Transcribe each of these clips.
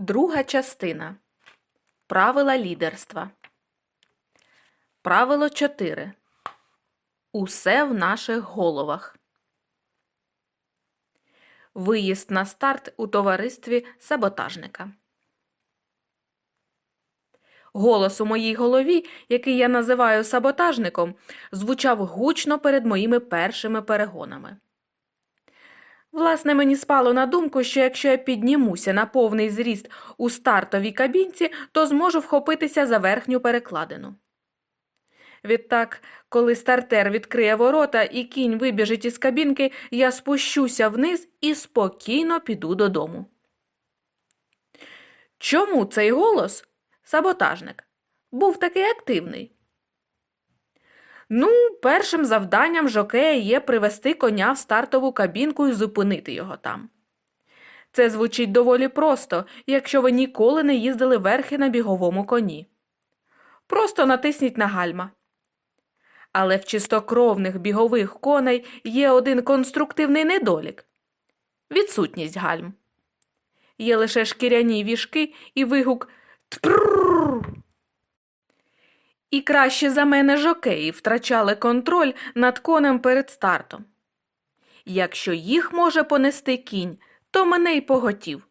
Друга частина. Правила лідерства. Правило 4. Усе в наших головах. Виїзд на старт у товаристві саботажника. Голос у моїй голові, який я називаю саботажником, звучав гучно перед моїми першими перегонами. Власне, мені спало на думку, що якщо я піднімуся на повний зріст у стартовій кабінці, то зможу вхопитися за верхню перекладину. Відтак, коли стартер відкриє ворота і кінь вибіжить із кабінки, я спущуся вниз і спокійно піду додому. Чому цей голос, саботажник, був такий активний? Ну, першим завданням жокея є привести коня в стартову кабінку і зупинити його там. Це звучить доволі просто, якщо ви ніколи не їздили верхи на біговому коні. Просто натисніть на гальма. Але в чистокровних бігових коней є один конструктивний недолік відсутність гальм. Є лише шкіряні віжки і вигук «Тпррррр». І краще за мене жокеї втрачали контроль над конем перед стартом. Якщо їх може понести кінь, то мене й поготів.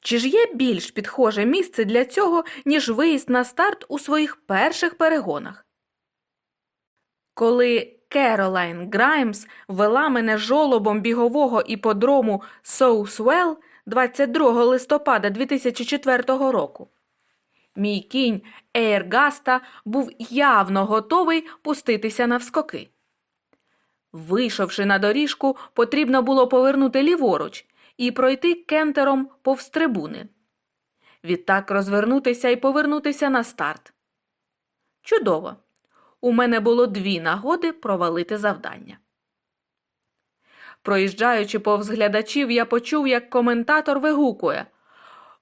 Чи ж є більш підхоже місце для цього, ніж виїзд на старт у своїх перших перегонах? Коли Керолайн Граймс вела мене жолобом бігового іподрому Соусвелл 22 листопада 2004 року, Мій кінь Ейргаста був явно готовий пуститися навскоки. Вийшовши на доріжку, потрібно було повернути ліворуч і пройти кентером повз трибуни. Відтак розвернутися і повернутися на старт. Чудово! У мене було дві нагоди провалити завдання. Проїжджаючи повз глядачів, я почув, як коментатор вигукує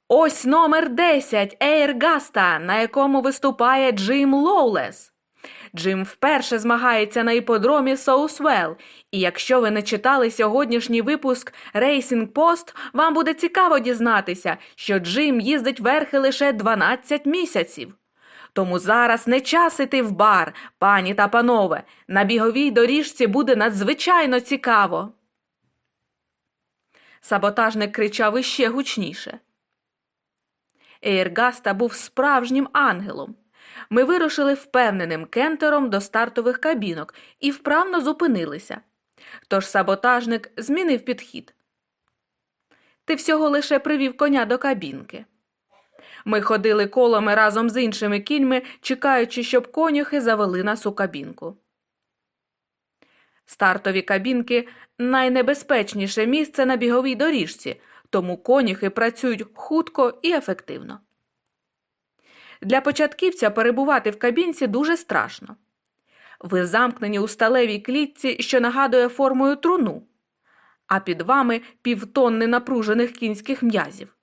Ось номер 10 Ейргаста, на якому виступає Джим Лоулес. Джим вперше змагається на іподромі Соусвелл, і якщо ви не читали сьогоднішній випуск Racing Post, вам буде цікаво дізнатися, що Джим їздить верхи лише 12 місяців. Тому зараз не час іти в бар, пані та панове. На біговій доріжці буде надзвичайно цікаво. Саботажник кричав іще гучніше. Ейргаста був справжнім ангелом. Ми вирушили впевненим кентером до стартових кабінок і вправно зупинилися. Тож саботажник змінив підхід. Ти всього лише привів коня до кабінки. Ми ходили колами разом з іншими кіньми, чекаючи, щоб конюхи завели нас у кабінку. Стартові кабінки найнебезпечніше місце на біговій доріжці, тому конюхи працюють хутко і ефективно. Для початківця перебувати в кабінці дуже страшно. Ви замкнені у сталевій клітці, що нагадує формою труну, а під вами півтонни напружених кінських м'язів.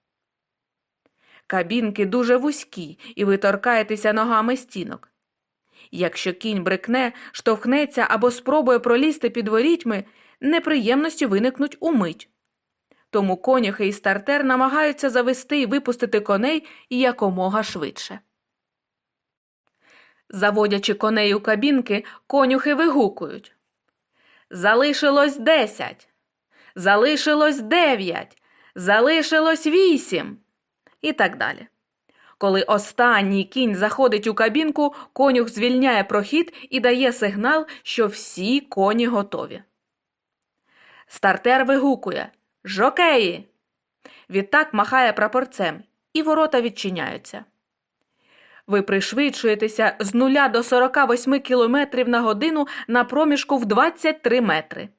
Кабінки дуже вузькі, і ви торкаєтеся ногами стінок. Якщо кінь брикне, штовхнеться або спробує пролізти під ворітьми, неприємності виникнуть умить. Тому конюхи і стартер намагаються завести і випустити коней якомога швидше. Заводячи коней у кабінки, конюхи вигукують Залишилось десять, залишилось дев'ять, залишилось вісім і так далі. Коли останній кінь заходить у кабінку, конюх звільняє прохід і дає сигнал, що всі коні готові. Стартер вигукує Жокеї. Відтак махає прапорцем, і ворота відчиняються. Ви пришвидшуєтеся з 0 до 48 км на годину на проміжку в 23 метри.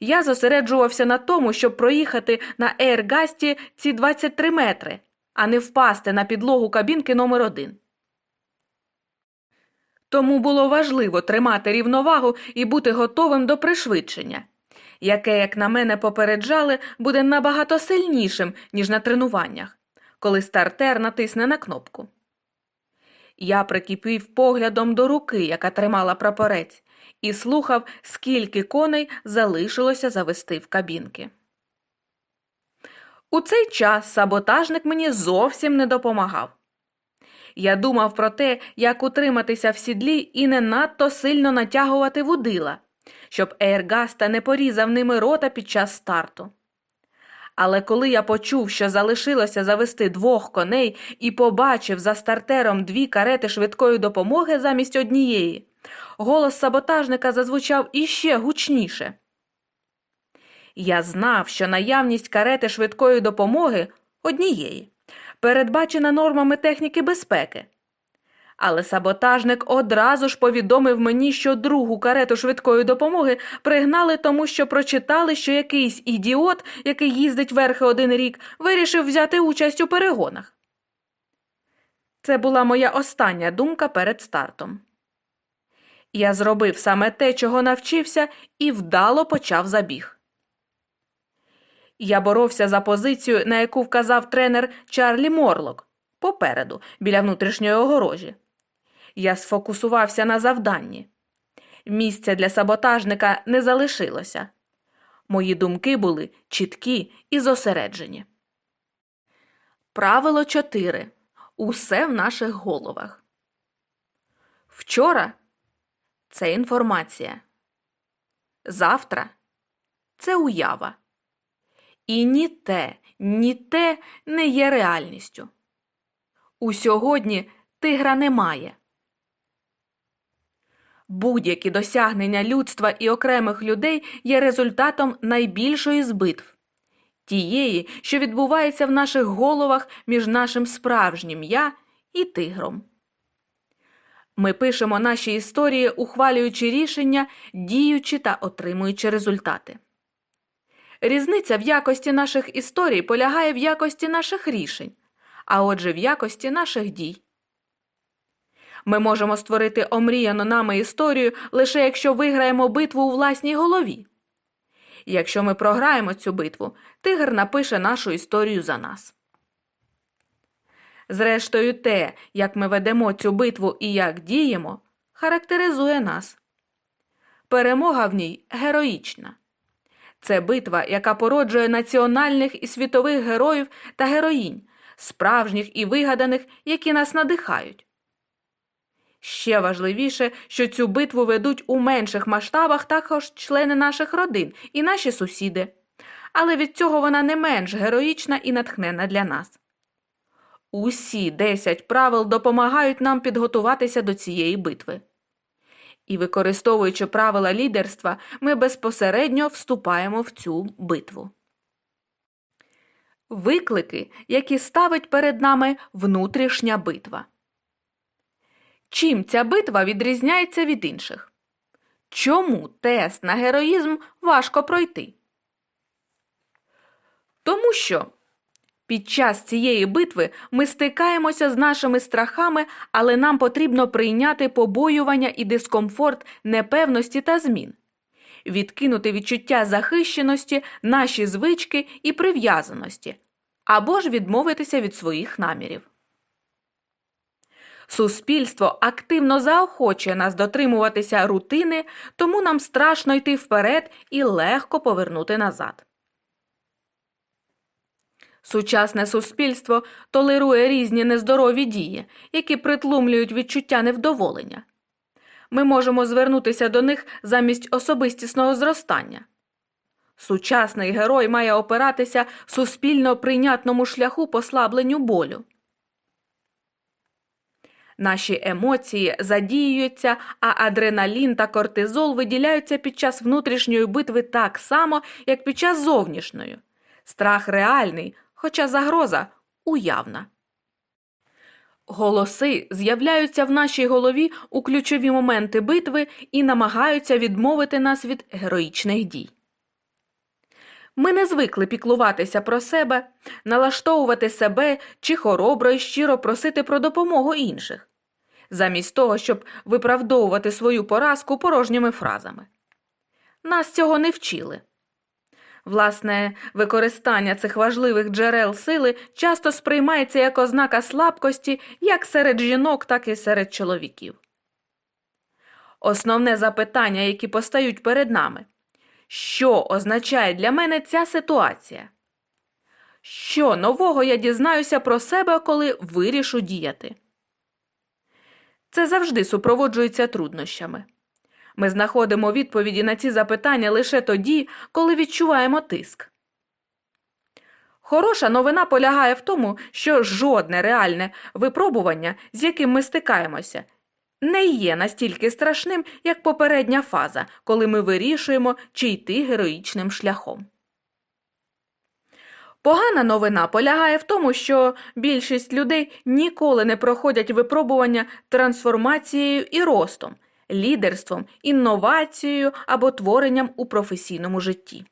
Я зосереджувався на тому, щоб проїхати на Ейргасті ці 23 метри, а не впасти на підлогу кабінки номер 1 Тому було важливо тримати рівновагу і бути готовим до пришвидшення, яке, як на мене попереджали, буде набагато сильнішим, ніж на тренуваннях, коли стартер натисне на кнопку. Я прикипів поглядом до руки, яка тримала прапорець, і слухав, скільки коней залишилося завести в кабінки. У цей час саботажник мені зовсім не допомагав. Я думав про те, як утриматися в сідлі і не надто сильно натягувати вудила, щоб Ейргаста не порізав ними рота під час старту. Але коли я почув, що залишилося завести двох коней і побачив за стартером дві карети швидкої допомоги замість однієї, голос саботажника зазвучав іще гучніше. Я знав, що наявність карети швидкої допомоги однієї передбачена нормами техніки безпеки. Але саботажник одразу ж повідомив мені, що другу карету швидкої допомоги пригнали тому, що прочитали, що якийсь ідіот, який їздить верхи один рік, вирішив взяти участь у перегонах. Це була моя остання думка перед стартом. Я зробив саме те, чого навчився, і вдало почав забіг. Я боровся за позицію, на яку вказав тренер Чарлі Морлок попереду, біля внутрішньої огорожі. Я сфокусувався на завданні. Місця для саботажника не залишилося. Мої думки були чіткі і зосереджені. Правило 4. Усе в наших головах. Вчора це інформація. Завтра це уява. І ні те, ні те не є реальністю. У сьогодні тигра немає. Будь-які досягнення людства і окремих людей є результатом найбільшої з битв тієї, що відбувається в наших головах між нашим справжнім я і тигром. Ми пишемо наші історії, ухвалюючи рішення, діючи та отримуючи результати. Різниця в якості наших історій полягає в якості наших рішень, а отже, в якості наших дій. Ми можемо створити омріяну нами історію лише якщо виграємо битву у власній голові. Якщо ми програємо цю битву, тигр напише нашу історію за нас. Зрештою, те, як ми ведемо цю битву і як діємо, характеризує нас. Перемога в ній героїчна. Це битва, яка породжує національних і світових героїв та героїнь, справжніх і вигаданих, які нас надихають. Ще важливіше, що цю битву ведуть у менших масштабах також члени наших родин і наші сусіди, але від цього вона не менш героїчна і натхненна для нас. Усі десять правил допомагають нам підготуватися до цієї битви. І, використовуючи правила лідерства, ми безпосередньо вступаємо в цю битву. Виклики, які ставить перед нами внутрішня битва. Чим ця битва відрізняється від інших? Чому тест на героїзм важко пройти? Тому що під час цієї битви ми стикаємося з нашими страхами, але нам потрібно прийняти побоювання і дискомфорт непевності та змін, відкинути відчуття захищеності, наші звички і прив'язаності, або ж відмовитися від своїх намірів. Суспільство активно заохочує нас дотримуватися рутини, тому нам страшно йти вперед і легко повернути назад. Сучасне суспільство толерує різні нездорові дії, які притлумлюють відчуття невдоволення. Ми можемо звернутися до них замість особистісного зростання. Сучасний герой має опиратися суспільно прийнятному шляху послабленню болю. Наші емоції задіюються, а адреналін та кортизол виділяються під час внутрішньої битви так само, як під час зовнішньої. Страх реальний, хоча загроза уявна. Голоси з'являються в нашій голові у ключові моменти битви і намагаються відмовити нас від героїчних дій. Ми не звикли піклуватися про себе, налаштовувати себе чи хоробро і щиро просити про допомогу інших, замість того, щоб виправдовувати свою поразку порожніми фразами. Нас цього не вчили. Власне, використання цих важливих джерел сили часто сприймається як ознака слабкості як серед жінок, так і серед чоловіків. Основне запитання, які постають перед нами що означає для мене ця ситуація? що нового я дізнаюся про себе, коли вирішу діяти. Це завжди супроводжується труднощами. Ми знаходимо відповіді на ці запитання лише тоді, коли відчуваємо тиск. Хороша новина полягає в тому, що жодне реальне випробування, з яким ми стикаємося, не є настільки страшним, як попередня фаза, коли ми вирішуємо, чи йти героїчним шляхом. Погана новина полягає в тому, що більшість людей ніколи не проходять випробування трансформацією і ростом, лідерством, інновацією або творенням у професійному житті.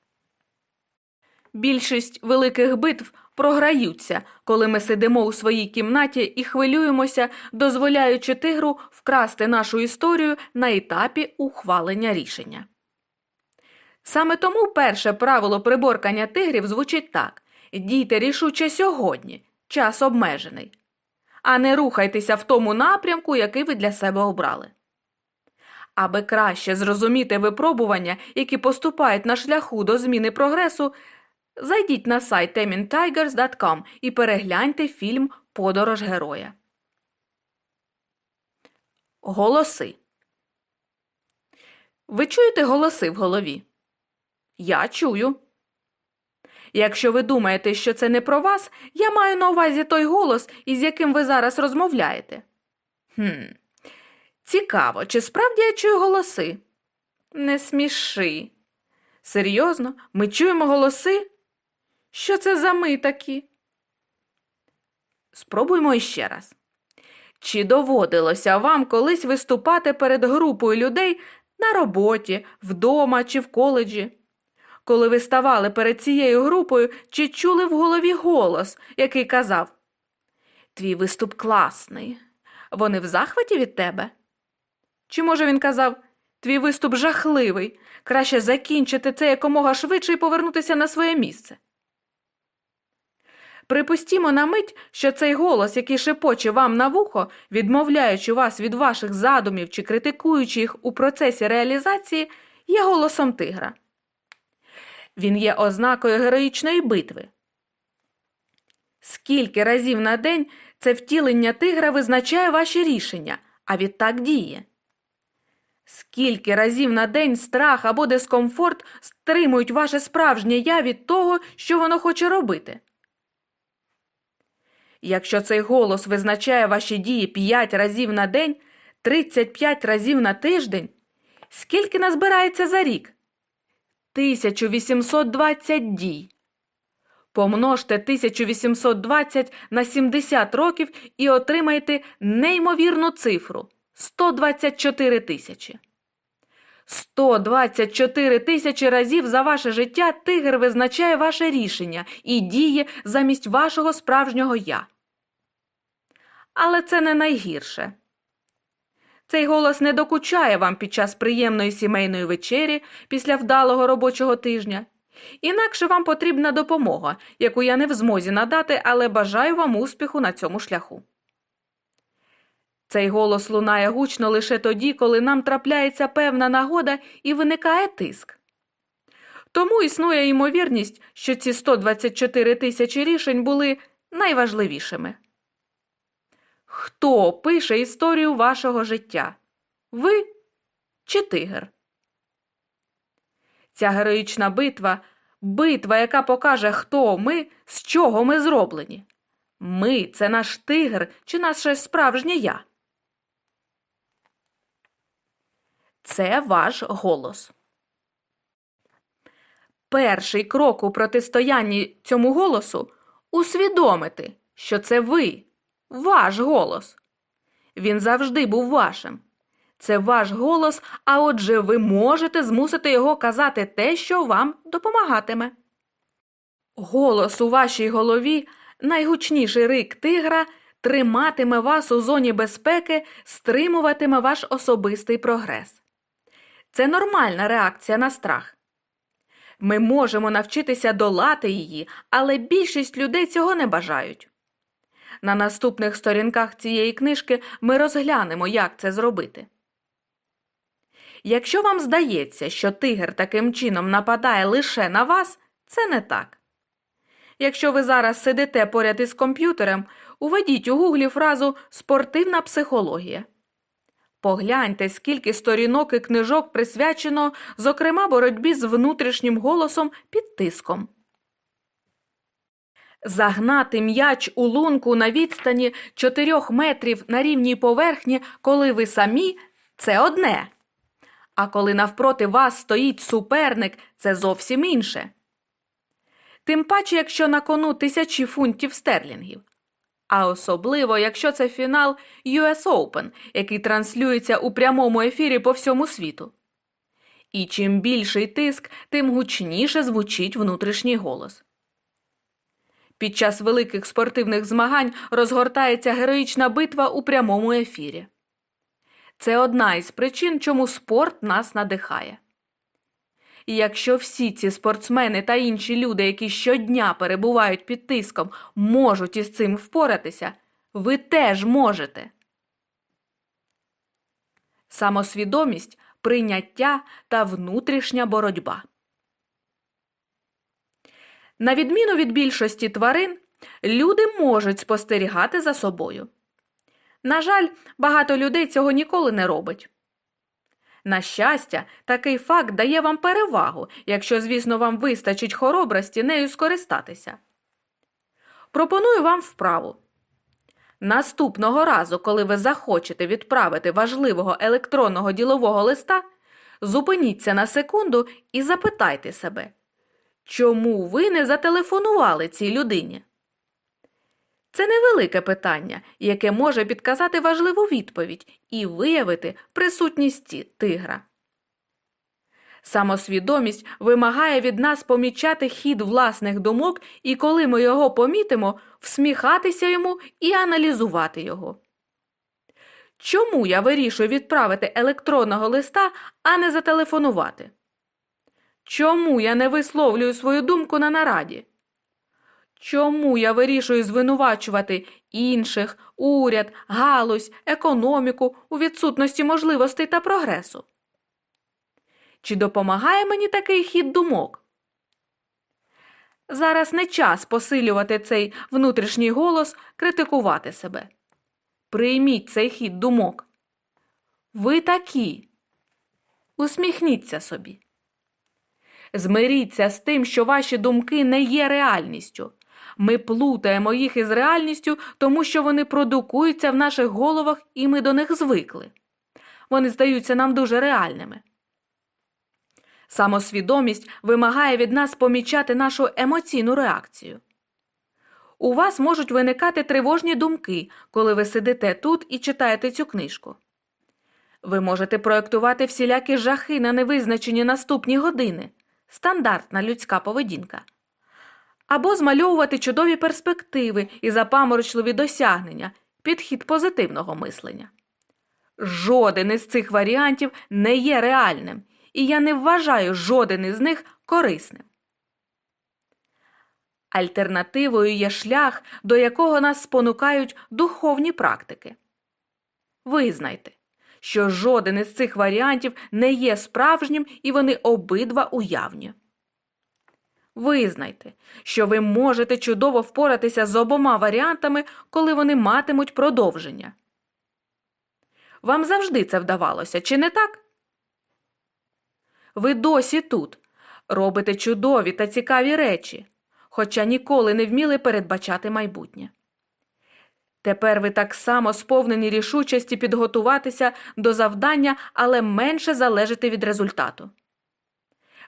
Більшість великих битв програються, коли ми сидимо у своїй кімнаті і хвилюємося, дозволяючи тигру вкрасти нашу історію на етапі ухвалення рішення. Саме тому перше правило приборкання тигрів звучить так дійте рішуче сьогодні, час обмежений, а не рухайтеся в тому напрямку, який ви для себе обрали. Аби краще зрозуміти випробування, які поступають на шляху до зміни прогресу, зайдіть на сайт temintigers.com і перегляньте фільм Подорож героя. Голоси. Ви чуєте голоси в голові? Я чую. Якщо ви думаєте, що це не про вас, я маю на увазі той голос, із яким ви зараз розмовляєте. Хм, Цікаво, чи справді я чую голоси? Не сміши. Серйозно, ми чуємо голоси? Що це за ми такі? Спробуймо іще раз. Чи доводилося вам колись виступати перед групою людей на роботі, вдома чи в коледжі? Коли ви ставали перед цією групою, чи чули в голові голос, який казав Твій виступ класний. Вони в захваті від тебе? Чи, може, він казав Твій виступ жахливий, краще закінчити це якомога швидше і повернутися на своє місце? Припустімо на мить, що цей голос, який шепоче вам на вухо, відмовляючи вас від ваших задумів чи критикуючи їх у процесі реалізації, є голосом тигра. Він є ознакою героїчної битви. Скільки разів на день це втілення тигра визначає ваші рішення, а відтак діє? Скільки разів на день страх або дискомфорт стримують ваше справжнє я від того, що воно хоче робити? Якщо цей голос визначає ваші дії 5 разів на день, 35 разів на тиждень, скільки назбирається за рік? 1820 дій. Помножте 1820 на 70 років і отримаєте неймовірну цифру 124 тисячі. 124 тисячі разів за ваше життя тигр визначає ваше рішення і діє замість вашого справжнього я. Але це не найгірше. Цей голос не докучає вам під час приємної сімейної вечері після вдалого робочого тижня. Інакше вам потрібна допомога, яку я не в змозі надати, але бажаю вам успіху на цьому шляху. Цей голос лунає гучно лише тоді, коли нам трапляється певна нагода і виникає тиск. Тому існує ймовірність, що ці 124 тисячі рішень були найважливішими. Хто пише історію вашого життя? Ви чи тигр? Ця героїчна битва битва, яка покаже, хто ми, з чого ми зроблені. Ми це наш тигр чи наше справжнє я. Це ваш голос. Перший крок у протистоянні цьому голосу усвідомити, що це ви, ваш голос. Він завжди був вашим. Це ваш голос, а отже, ви можете змусити його казати те, що вам допомагатиме. Голос у вашій голові, найгучніший рик тигра, триматиме вас у зоні безпеки, стримуватиме ваш особистий прогрес. Це нормальна реакція на страх. Ми можемо навчитися долати її, але більшість людей цього не бажають. На наступних сторінках цієї книжки ми розглянемо, як це зробити. Якщо вам здається, що тигр таким чином нападає лише на вас, це не так. якщо ви зараз сидите поряд із комп'ютером, уведіть у гуглі фразу спортивна психологія. Погляньте, скільки сторінок і книжок присвячено, зокрема, боротьбі з внутрішнім голосом під тиском. Загнати м'яч у лунку на відстані 4 метрів на рівній поверхні, коли ви самі це одне. А коли навпроти вас стоїть суперник, це зовсім інше. Тим паче, якщо на кону тисячі фунтів стерлінгів. А особливо, якщо це фінал US Open, який транслюється у прямому ефірі по всьому світу. І чим більший тиск, тим гучніше звучить внутрішній голос. Під час великих спортивних змагань розгортається героїчна битва у прямому ефірі. Це одна із причин, чому спорт нас надихає. І якщо всі ці спортсмени та інші люди, які щодня перебувають під тиском, можуть із цим впоратися, ви теж можете. Самосвідомість, прийняття та внутрішня боротьба. На відміну від більшості тварин, люди можуть спостерігати за собою. На жаль, багато людей цього ніколи не робить. На щастя, такий факт дає вам перевагу, якщо, звісно, вам вистачить хоробрості нею скористатися. Пропоную вам вправу. Наступного разу, коли ви захочете відправити важливого електронного ділового листа, зупиніться на секунду і запитайте себе, чому ви не зателефонували цій людині? Це невелике питання, яке може підказати важливу відповідь і виявити присутність тигра. Самосвідомість вимагає від нас помічати хід власних думок і, коли ми його помітимо, всміхатися йому і аналізувати його. Чому я вирішую відправити електронного листа, а не зателефонувати? Чому я не висловлюю свою думку на нараді? Чому я вирішую звинувачувати інших, уряд, галузь, економіку у відсутності можливостей та прогресу? Чи допомагає мені такий хід думок? Зараз не час посилювати цей внутрішній голос, критикувати себе. Прийміть цей хід думок. Ви такі. Усміхніться собі. Змиріться з тим, що ваші думки не є реальністю. Ми плутаємо їх із реальністю, тому що вони продукуються в наших головах і ми до них звикли. Вони здаються нам дуже реальними. Самосвідомість вимагає від нас помічати нашу емоційну реакцію. У вас можуть виникати тривожні думки, коли ви сидите тут і читаєте цю книжку. Ви можете проєктувати всілякі жахи на невизначені наступні години стандартна людська поведінка або змальовувати чудові перспективи і запаморочливі досягнення, підхід позитивного мислення. Жоден із цих варіантів не є реальним, і я не вважаю жоден із них корисним. Альтернативою є шлях, до якого нас спонукають духовні практики. Визнайте, що жоден із цих варіантів не є справжнім і вони обидва уявні. Визнайте, що ви можете чудово впоратися з обома варіантами, коли вони матимуть продовження. Вам завжди це вдавалося, чи не так? Ви досі тут робите чудові та цікаві речі, хоча ніколи не вміли передбачати майбутнє. Тепер ви так само сповнені рішучості підготуватися до завдання, але менше залежите від результату.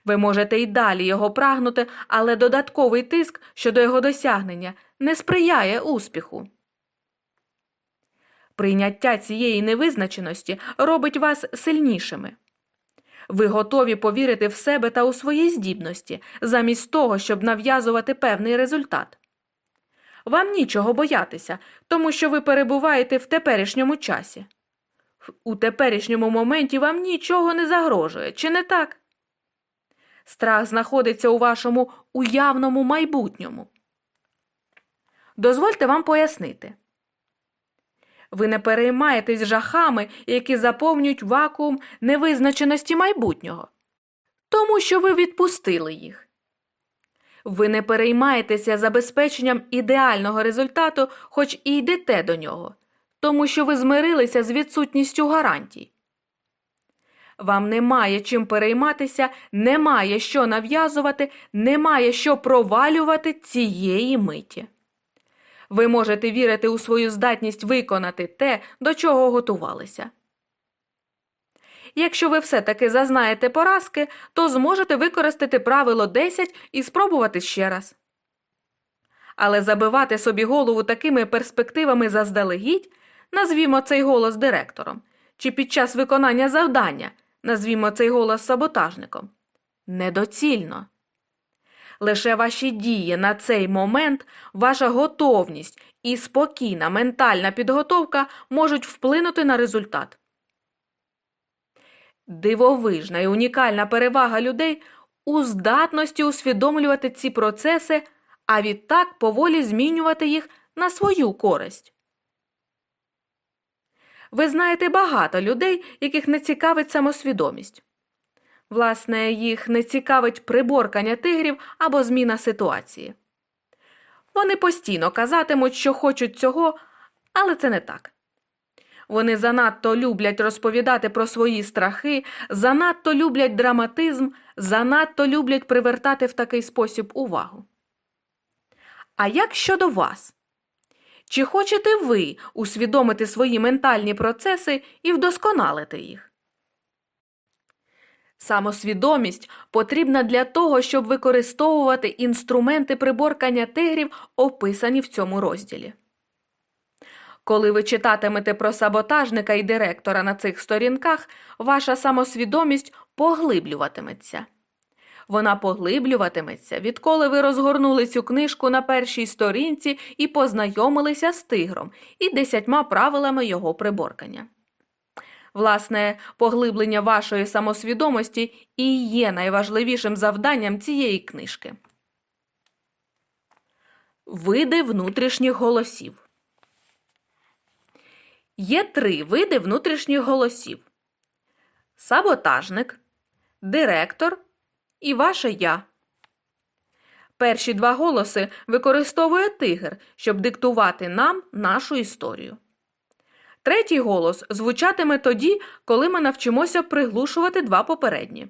Ви можете й далі його прагнути, але додатковий тиск щодо його досягнення не сприяє успіху. Прийняття цієї невизначеності робить вас сильнішими. Ви готові повірити в себе та у свої здібності, замість того, щоб нав'язувати певний результат. Вам нічого боятися, тому що ви перебуваєте в теперішньому часі. У теперішньому моменті вам нічого не загрожує, чи не так? Страх знаходиться у вашому уявному майбутньому. Дозвольте вам пояснити. Ви не переймаєтесь жахами, які заповнюють вакуум невизначеності майбутнього, тому що ви відпустили їх. Ви не переймаєтеся забезпеченням ідеального результату, хоч і йдете до нього, тому що ви змирилися з відсутністю гарантій. Вам немає чим перейматися, немає що нав'язувати, немає що провалювати цієї миті. Ви можете вірити у свою здатність виконати те, до чого готувалися. Якщо ви все-таки зазнаєте поразки, то зможете використати правило 10 і спробувати ще раз. Але забивати собі голову такими перспективами заздалегідь, назвімо цей голос директором, чи під час виконання завдання, назвімо цей голос саботажником, недоцільно. Лише ваші дії на цей момент, ваша готовність і спокійна ментальна підготовка можуть вплинути на результат. Дивовижна і унікальна перевага людей у здатності усвідомлювати ці процеси, а відтак поволі змінювати їх на свою користь. Ви знаєте багато людей, яких не цікавить самосвідомість. Власне, їх не цікавить приборкання тигрів або зміна ситуації. Вони постійно казатимуть, що хочуть цього, але це не так. Вони занадто люблять розповідати про свої страхи, занадто люблять драматизм, занадто люблять привертати в такий спосіб увагу. А як щодо вас? Чи хочете ви усвідомити свої ментальні процеси і вдосконалити їх? Самосвідомість потрібна для того, щоб використовувати інструменти приборкання тигрів, описані в цьому розділі. Коли ви читатимете про саботажника і директора на цих сторінках, ваша самосвідомість поглиблюватиметься. Вона поглиблюватиметься, відколи ви розгорнули цю книжку на першій сторінці і познайомилися з тигром і десятьма правилами його приборкання. Власне, поглиблення вашої самосвідомості і є найважливішим завданням цієї книжки. Види внутрішніх голосів. Є три види внутрішніх голосів: саботажник, директор і ваше я. Перші два голоси використовує тигр, щоб диктувати нам нашу історію. Третій голос звучатиме тоді, коли ми навчимося приглушувати два попередні.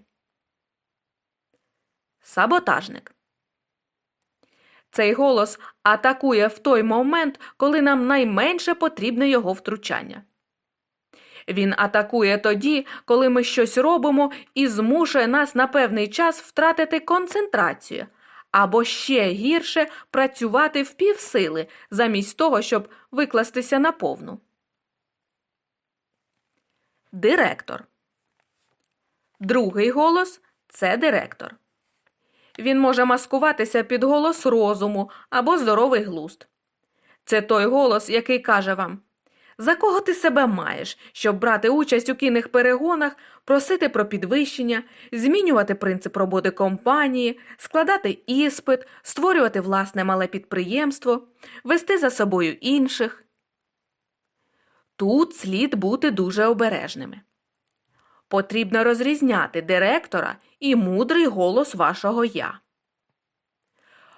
Саботажник. Цей голос атакує в той момент, коли нам найменше потрібне його втручання. Він атакує тоді, коли ми щось робимо і змушує нас на певний час втратити концентрацію або ще гірше працювати в півсили, замість того, щоб викластися на повну. Директор. Другий голос це директор. Він може маскуватися під голос розуму або здоровий глуст. Це той голос, який каже вам за кого ти себе маєш, щоб брати участь у кінних перегонах, просити про підвищення, змінювати принцип роботи компанії, складати іспит, створювати власне мале підприємство, вести за собою інших. Тут слід бути дуже обережними. Потрібно розрізняти директора і мудрий голос вашого я.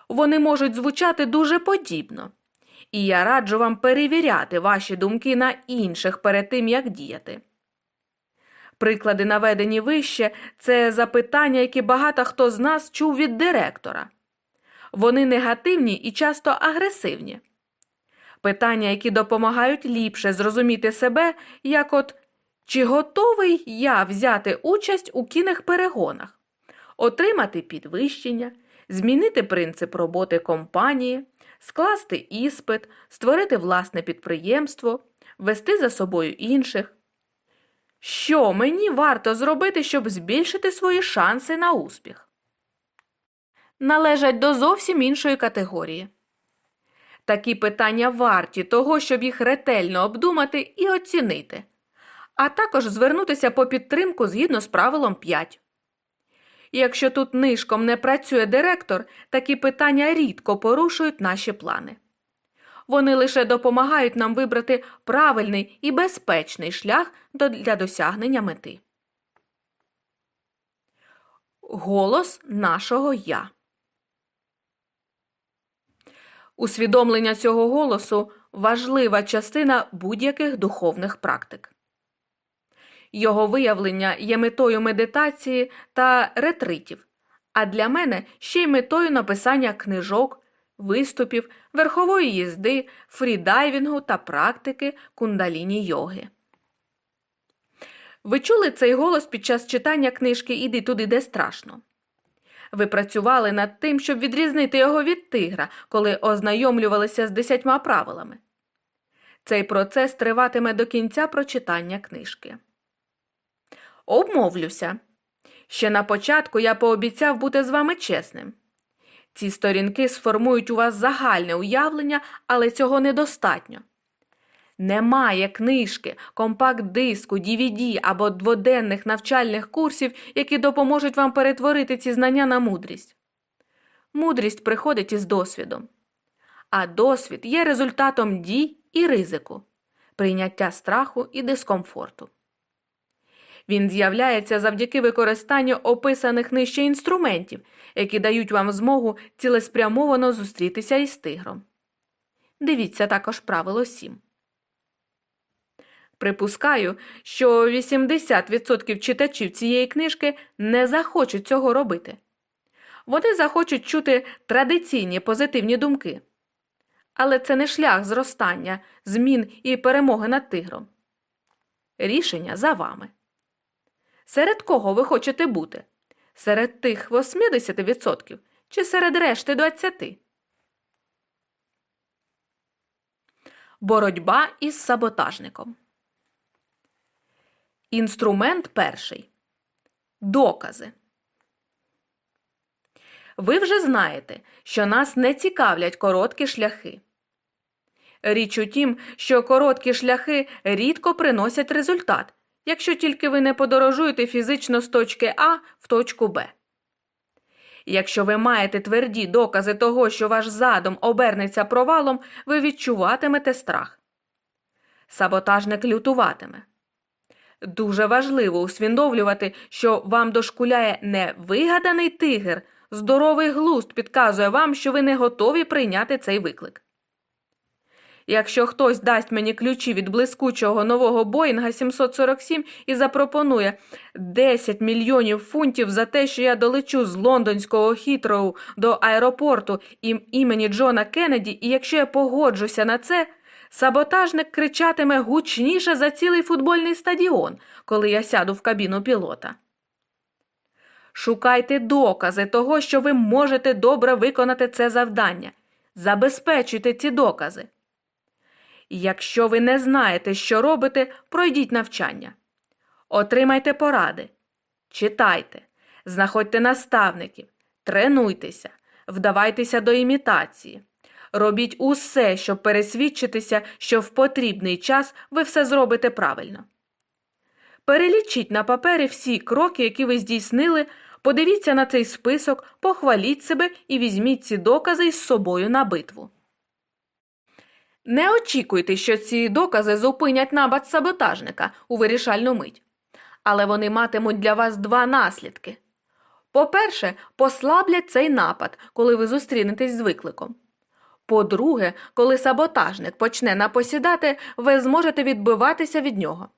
Вони можуть звучати дуже подібно, і я раджу вам перевіряти ваші думки на інших перед тим, як діяти. Приклади, наведені вище, це запитання, які багато хто з нас чув від директора. Вони негативні і часто агресивні. Питання, які допомагають ліпше зрозуміти себе, як от чи готовий я взяти участь у кінних перегонах, отримати підвищення, змінити принцип роботи компанії, скласти іспит, створити власне підприємство, вести за собою інших. Що мені варто зробити, щоб збільшити свої шанси на успіх? Належать до зовсім іншої категорії. Такі питання варті того, щоб їх ретельно обдумати і оцінити, а також звернутися по підтримку згідно з правилом 5. Якщо тут нишком не працює директор, такі питання рідко порушують наші плани. Вони лише допомагають нам вибрати правильний і безпечний шлях для досягнення мети. Голос нашого Я. Усвідомлення цього голосу важлива частина будь-яких духовних практик. Його виявлення є метою медитації та ретритів, а для мене ще й метою написання книжок, виступів, верхової їзди, фрідайвінгу та практики кундаліні йоги. Ви чули цей голос під час читання книжки Іди туди, де страшно. Ви працювали над тим, щоб відрізнити його від тигра, коли ознайомлювалися з десятьма правилами. Цей процес триватиме до кінця прочитання книжки. Обмовлюся. Ще на початку я пообіцяв бути з вами чесним. Ці сторінки сформують у вас загальне уявлення, але цього недостатньо. Немає книжки, компакт-диску, DVD або дводенних навчальних курсів, які допоможуть вам перетворити ці знання на мудрість. Мудрість приходить із досвідом. А досвід є результатом дій і ризику, прийняття страху і дискомфорту. Він з'являється завдяки використанню описаних нижче інструментів, які дають вам змогу цілеспрямовано зустрітися із тигром. Дивіться також правило 7. Припускаю, що 80% читачів цієї книжки не захочуть цього робити. Вони захочуть чути традиційні позитивні думки. Але це не шлях зростання, змін і перемоги над тигром. Рішення за вами. Серед кого ви хочете бути? Серед тих 80% чи серед решти 20%? Боротьба із саботажником. Інструмент перший. Докази. Ви вже знаєте, що нас не цікавлять короткі шляхи. Річ у тім, що короткі шляхи рідко приносять результат, якщо тільки ви не подорожуєте фізично з точки А в точку Б. Якщо ви маєте тверді докази того, що ваш задум обернеться провалом, ви відчуватимете страх. Саботажник лютуватиме. Дуже важливо усвідомлювати, що вам дошкуляє не вигаданий тигр, здоровий глузд підказує вам, що ви не готові прийняти цей виклик. Якщо хтось дасть мені ключі від блискучого нового Боїнга 747 і запропонує 10 мільйонів фунтів за те, що я долечу з лондонського хітроу до аеропорту імені Джона Кеннеді, і якщо я погоджуся на це, саботажник кричатиме гучніше за цілий футбольний стадіон, коли я сяду в кабіну пілота. Шукайте докази того, що ви можете добре виконати це завдання. Забезпечуйте ці докази. Якщо ви не знаєте, що робите, пройдіть навчання. Отримайте поради, читайте, знаходьте наставників, тренуйтеся, вдавайтеся до імітації. Робіть усе, щоб пересвідчитися, що в потрібний час ви все зробите правильно. Перелічіть на папері всі кроки, які ви здійснили, подивіться на цей список, похваліть себе і візьміть ці докази із собою на битву. Не очікуйте, що ці докази зупинять напад саботажника у вирішальну мить. Але вони матимуть для вас два наслідки. По-перше, послаблять цей напад, коли ви зустрінетесь з викликом. По-друге, коли саботажник почне напосідати, ви зможете відбиватися від нього.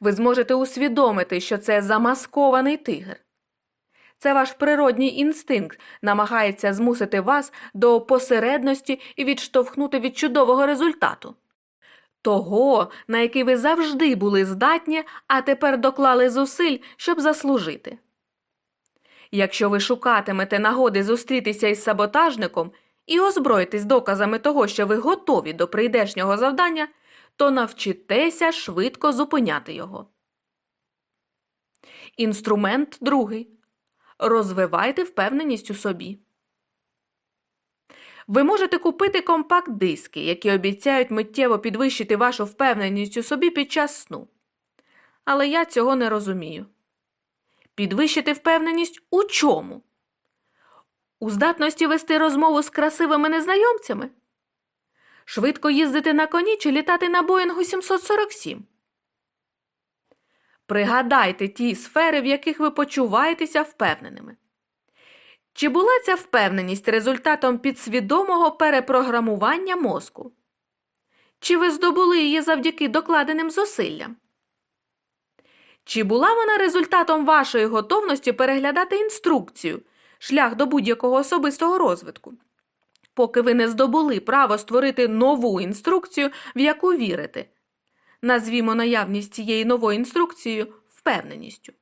Ви зможете усвідомити, що це замаскований тигр. Це ваш природній інстинкт намагається змусити вас до посередності і відштовхнути від чудового результату. Того, на який ви завжди були здатні, а тепер доклали зусиль, щоб заслужити. Якщо ви шукатимете нагоди зустрітися із саботажником і озброїтесь доказами того, що ви готові до прийдешнього завдання, то навчитеся швидко зупиняти його. Інструмент другий розвивайте впевненість у собі. Ви можете купити компакт-диски, які обіцяють миттєво підвищити вашу впевненість у собі під час сну. Але я цього не розумію. Підвищити впевненість у чому? У здатності вести розмову з красивими незнайомцями? Швидко їздити на коні чи літати на Боїнгу 747? Пригадайте ті сфери, в яких ви почуваєтеся впевненими. Чи була ця впевненість результатом підсвідомого перепрограмування мозку? Чи ви здобули її завдяки докладеним зусиллям? Чи була вона результатом вашої готовності переглядати інструкцію, шлях до будь-якого особистого розвитку? Поки ви не здобули право створити нову інструкцію, в яку вірите? Назвімо наявність цієї нової інструкції впевненістю.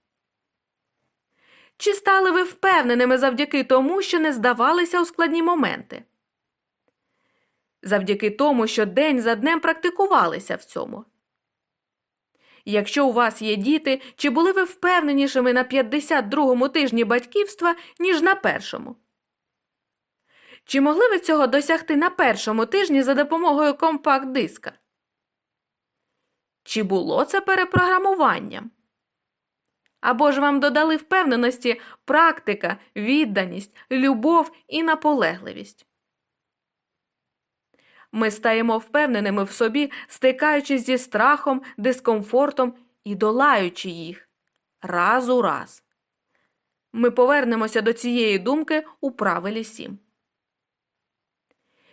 Чи стали ви впевненими завдяки тому, що не здавалися у складні моменти? Завдяки тому, що день за днем практикувалися в цьому. Якщо у вас є діти, чи були ви впевненішими на 52-му тижні батьківства, ніж на першому? Чи могли ви цього досягти на першому тижні за допомогою компакт-диска? Чи було це перепрограмуванням? Або ж вам додали впевненості практика, відданість, любов і наполегливість? Ми стаємо впевненими в собі, стикаючись зі страхом, дискомфортом і долаючи їх раз у раз. Ми повернемося до цієї думки у правилі 7.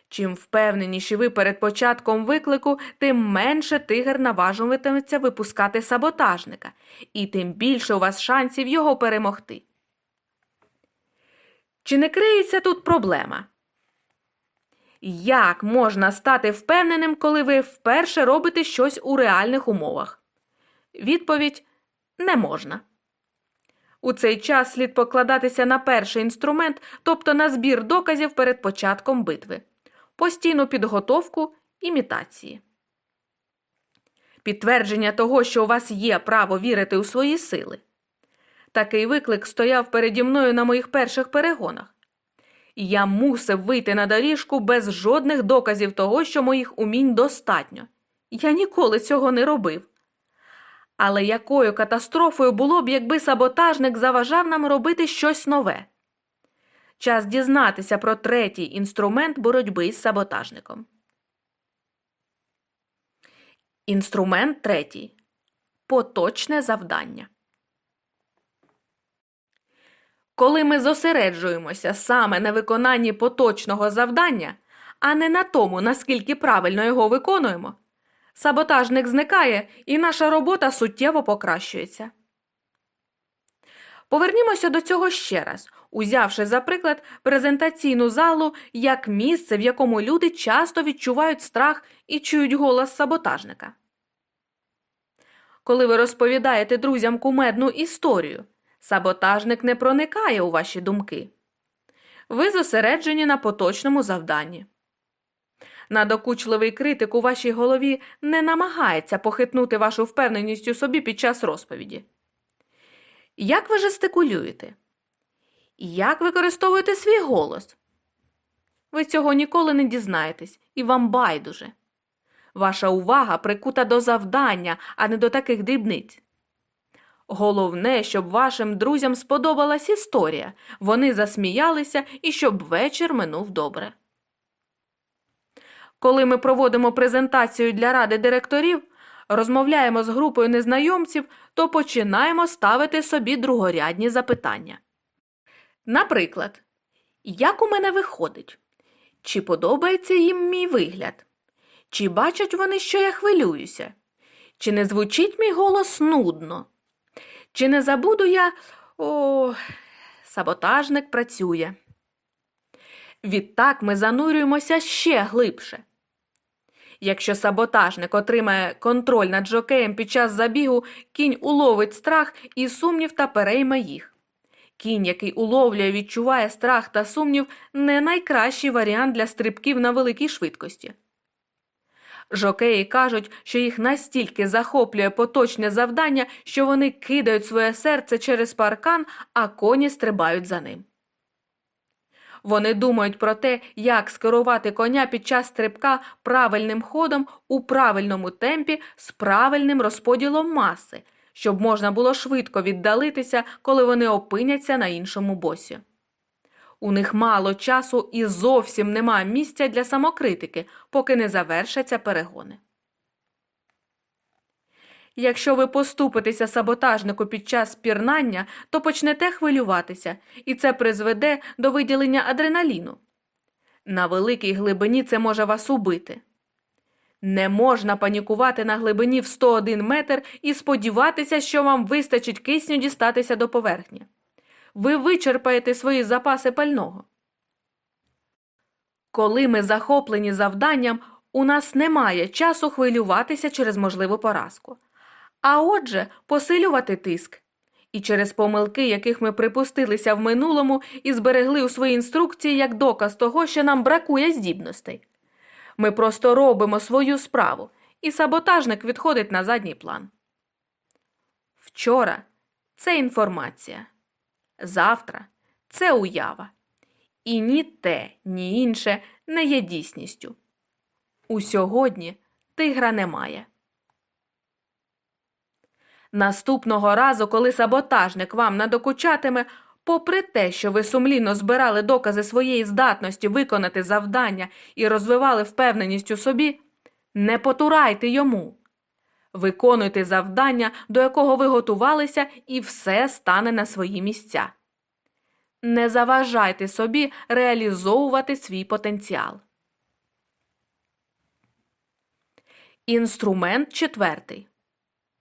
Чим впевненіші ви перед початком виклику, тим менше тигр наважуватиметься випускати саботажника, і тим більше у вас шансів його перемогти. Чи не криється тут проблема? Як можна стати впевненим, коли ви вперше робите щось у реальних умовах? Відповідь не можна. У цей час слід покладатися на перший інструмент, тобто на збір доказів перед початком битви, постійну підготовку імітації. Підтвердження того, що у вас є право вірити у свої сили. Такий виклик стояв переді мною на моїх перших перегонах. Я мусив вийти на доріжку без жодних доказів того, що моїх умінь достатньо. Я ніколи цього не робив. Але якою катастрофою було б, якби саботажник заважав нам робити щось нове? Час дізнатися про третій інструмент боротьби з саботажником. Інструмент третій. Поточне завдання. Коли ми зосереджуємося саме на виконанні поточного завдання, а не на тому, наскільки правильно його виконуємо, саботажник зникає і наша робота суттєво покращується. Повернімося до цього ще раз, узявши за приклад презентаційну залу як місце, в якому люди часто відчувають страх і чують голос саботажника. Коли ви розповідаєте друзям кумедну історію, Саботажник не проникає у ваші думки. Ви зосереджені на поточному завданні. Надокучливий критик у вашій голові не намагається похитнути вашу впевненість у собі під час розповіді. Як ви жестикулюєте? Як використовуєте свій голос? Ви цього ніколи не дізнаєтесь і вам байдуже. Ваша увага прикута до завдання, а не до таких дрібниць. Головне, щоб вашим друзям сподобалась історія, вони засміялися і щоб вечір минув добре. Коли ми проводимо презентацію для ради директорів, розмовляємо з групою незнайомців, то починаємо ставити собі другорядні запитання. Наприклад, як у мене виходить? Чи подобається їм мій вигляд? Чи бачать вони, що я хвилююся? Чи не звучить мій голос нудно? Чи не забуду я. О, саботажник працює. Відтак ми занурюємося ще глибше. Якщо саботажник отримає контроль над жокеєм під час забігу, кінь уловить страх і сумнів та перейме їх. Кінь, який уловлює, відчуває страх та сумнів, не найкращий варіант для стрибків на великій швидкості. Жокеї кажуть, що їх настільки захоплює поточне завдання, що вони кидають своє серце через паркан, а коні стрибають за ним. Вони думають про те, як скерувати коня під час стрибка правильним ходом у правильному темпі з правильним розподілом маси, щоб можна було швидко віддалитися, коли вони опиняться на іншому босі. У них мало часу і зовсім нема місця для самокритики, поки не завершаться перегони. Якщо ви поступитеся саботажнику під час пірнання, то почнете хвилюватися, і це призведе до виділення адреналіну. На великій глибині це може вас убити. Не можна панікувати на глибині в 101 метр і сподіватися, що вам вистачить кисню дістатися до поверхні. Ви вичерпаєте свої запаси пального. Коли ми захоплені завданням, у нас немає часу хвилюватися через можливу поразку, а отже, посилювати тиск. І через помилки, яких ми припустилися в минулому і зберегли у своїй інструкції як доказ того, що нам бракує здібностей. Ми просто робимо свою справу, і саботажник відходить на задній план. Вчора це інформація. Завтра це уява. І ні те, ні інше не є дійсністю. У сьогодні тигра немає. Наступного разу, коли саботажник вам надокучатиме, попри те, що ви сумлінно збирали докази своєї здатності виконати завдання і розвивали впевненість у собі, не потурайте йому. Виконуйте завдання, до якого ви готувалися, і все стане на свої місця. Не заважайте собі реалізовувати свій потенціал. Інструмент четвертий.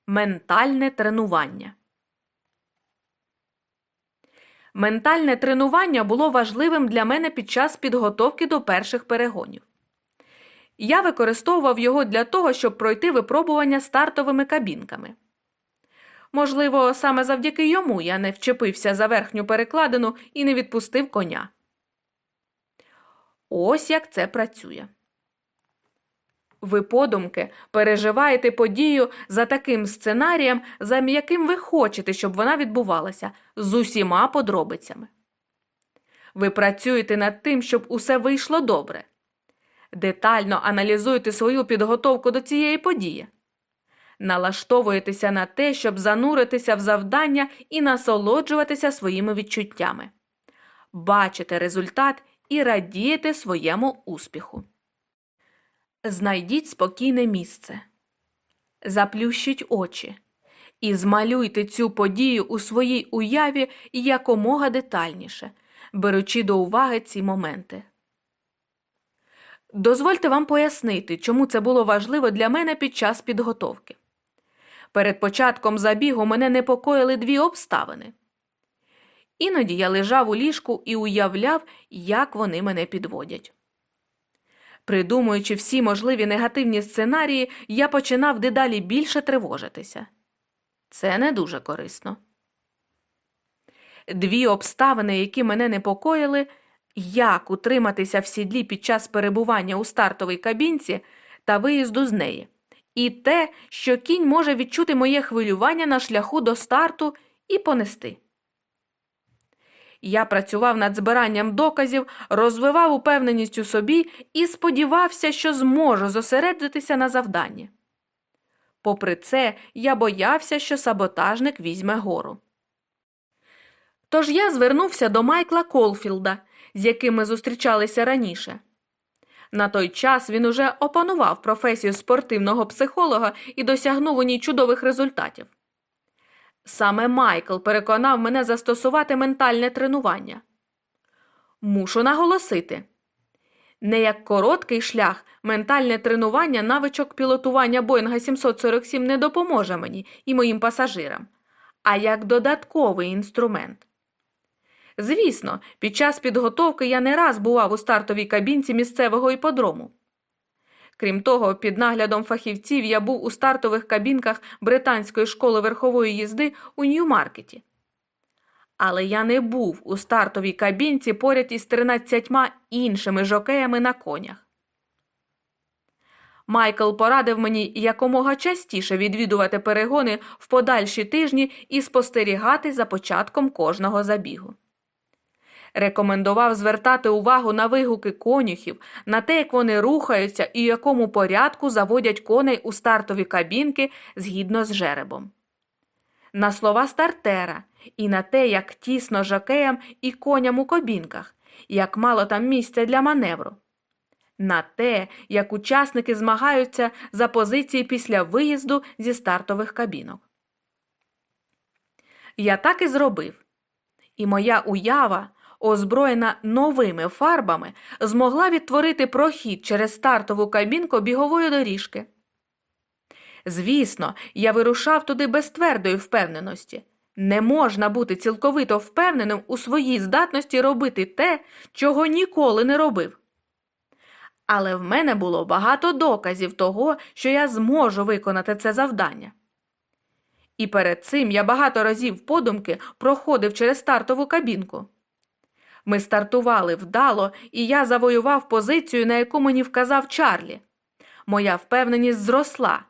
Ментальне тренування. Ментальне тренування було важливим для мене під час підготовки до перших перегонів. Я використовував його для того, щоб пройти випробування стартовими кабінками. Можливо, саме завдяки йому я не вчепився за верхню перекладину і не відпустив коня. Ось як це працює. Ви подумки переживаєте подію за таким сценарієм, за яким ви хочете, щоб вона відбувалася, з усіма подробицями. Ви працюєте над тим, щоб усе вийшло добре. Детально аналізуєте свою підготовку до цієї події. Налаштовуєтеся на те, щоб зануритися в завдання і насолоджуватися своїми відчуттями. Бачите результат і радієте своєму успіху. Знайдіть спокійне місце, заплющіть очі і змалюйте цю подію у своїй уяві якомога детальніше, беручи до уваги ці моменти. Дозвольте вам пояснити, чому це було важливо для мене під час підготовки. Перед початком забігу мене непокоїли дві обставини. Іноді я лежав у ліжку і уявляв, як вони мене підводять. Придумуючи всі можливі негативні сценарії, я починав дедалі більше тривожитися. Це не дуже корисно. Дві обставини, які мене непокоїли, як утриматися в сідлі під час перебування у стартовій кабінці та виїзду з неї, і те, що кінь може відчути моє хвилювання на шляху до старту і понести. Я працював над збиранням доказів, розвивав упевненість у собі і сподівався, що зможу зосередитися на завданні. Попри це, я боявся, що саботажник візьме гору. Тож я звернувся до Майкла Колфілда, з яким ми зустрічалися раніше. На той час він уже опанував професію спортивного психолога і досягнув у ній чудових результатів. Саме Майкл переконав мене застосувати ментальне тренування. Мушу наголосити не як короткий шлях, ментальне тренування навичок пілотування Боїнга 747 не допоможе мені і моїм пасажирам, а як додатковий інструмент. Звісно, під час підготовки я не раз бував у стартовій кабінці місцевого іподрому. Крім того, під наглядом фахівців я був у стартових кабінках британської школи верхової їзди у Нью-Маркеті. Але я не був у стартовій кабінці поряд із 13 іншими жокеями на конях. Майкл порадив мені якомога частіше відвідувати перегони в подальші тижні і спостерігати за початком кожного забігу рекомендував звертати увагу на вигуки конюхів, на те, як вони рухаються і в якому порядку заводять коней у стартові кабінки згідно з жеребом. На слова стартера і на те, як тісно жакеям і коням у кабінках, як мало там місця для маневру. на те, як учасники змагаються за позиції після виїзду зі стартових кабінок. Я так і зробив. І моя уява, озброєна новими фарбами, змогла відтворити прохід через стартову кабінку бігової доріжки. Звісно, я вирушав туди без твердої впевненості. Не можна бути цілковито впевненим у своїй здатності робити те, чого ніколи не робив. Але в мене було багато доказів того, що я зможу виконати це завдання. І перед цим я багато разів подумки проходив через стартову кабінку. Ми стартували вдало, і я завоював позицію, на яку мені вказав Чарлі. Моя впевненість зросла.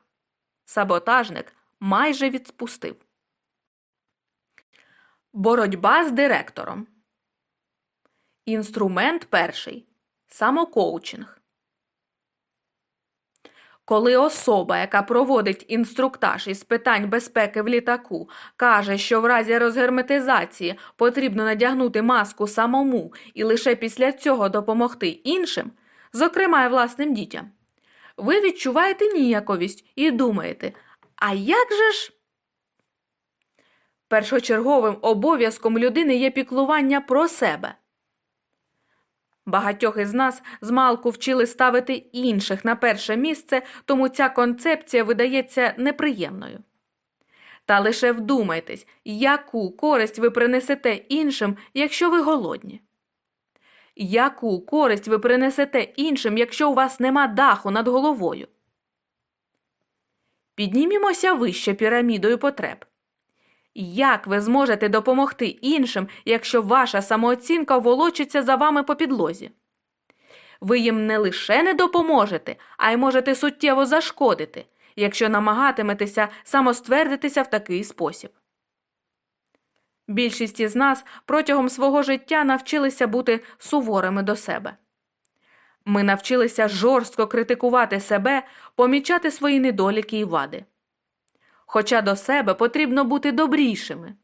Саботажник майже відпустив. Боротьба з директором. Інструмент перший самокоучинг. Коли особа, яка проводить інструктаж із питань безпеки в літаку, каже, що в разі розгерметизації потрібно надягнути маску самому і лише після цього допомогти іншим, зокрема й власним дітям, ви відчуваєте ніяковість і думаєте, а як же ж? Першочерговим обов'язком людини є піклування про себе. Багатьох із нас змалку вчили ставити інших на перше місце, тому ця концепція видається неприємною. Та лише вдумайтесь, яку користь ви принесете іншим, якщо ви голодні. Яку користь ви принесете іншим, якщо у вас нема даху над головою? Піднімімося вище пірамідою потреб. Як ви зможете допомогти іншим, якщо ваша самооцінка волочиться за вами по підлозі? Ви їм не лише не допоможете, а й можете суттєво зашкодити, якщо намагатиметеся самоствердитися в такий спосіб. Більшість із нас протягом свого життя навчилися бути суворими до себе. Ми навчилися жорстко критикувати себе, помічати свої недоліки і вади хоча до себе потрібно бути добрішими.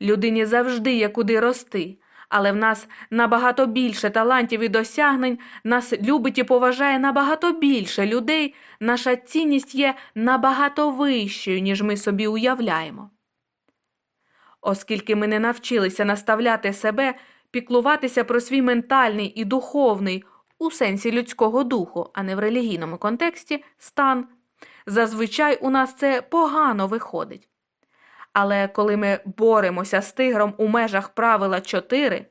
Людині завжди є куди рости, але в нас набагато більше талантів і досягнень, нас любить і поважає набагато більше людей, наша цінність є набагато вищою, ніж ми собі уявляємо. Оскільки ми не навчилися наставляти себе, піклуватися про свій ментальний і духовний у сенсі людського духу, а не в релігійному контексті, стан, Зазвичай у нас це погано виходить. Але коли ми боремося з тигром у межах правила 4,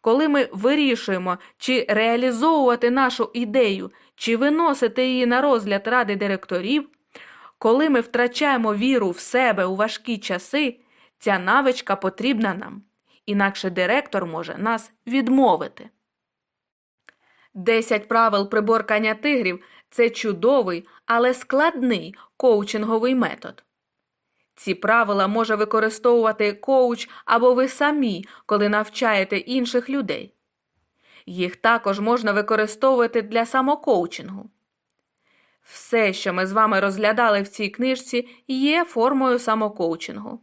коли ми вирішуємо, чи реалізовувати нашу ідею, чи виносити її на розгляд ради директорів, коли ми втрачаємо віру в себе у важкі часи, ця навичка потрібна нам, інакше директор може нас відмовити. Десять правил приборкання тигрів це чудовий, але складний коучинговий метод. Ці правила може використовувати коуч або ви самі, коли навчаєте інших людей. Їх також можна використовувати для самокоучингу. Все, що ми з вами розглядали в цій книжці, є формою самокоучингу.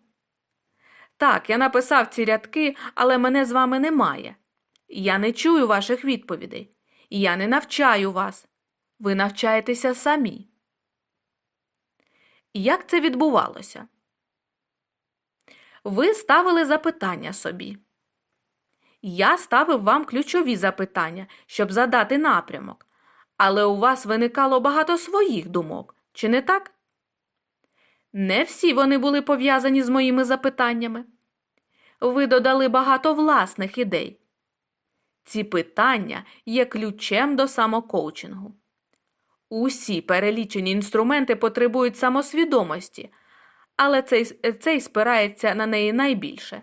Так, я написав ці рядки, але мене з вами немає. Я не чую ваших відповідей. Я не навчаю вас. Ви навчаєтеся самі. Як це відбувалося? Ви ставили запитання собі. Я ставив вам ключові запитання, щоб задати напрямок, але у вас виникало багато своїх думок, чи не так? Не всі вони були пов'язані з моїми запитаннями. Ви додали багато власних ідей. Ці питання є ключем до самокоучингу. Усі перелічені інструменти потребують самосвідомості, але цей, цей спирається на неї найбільше.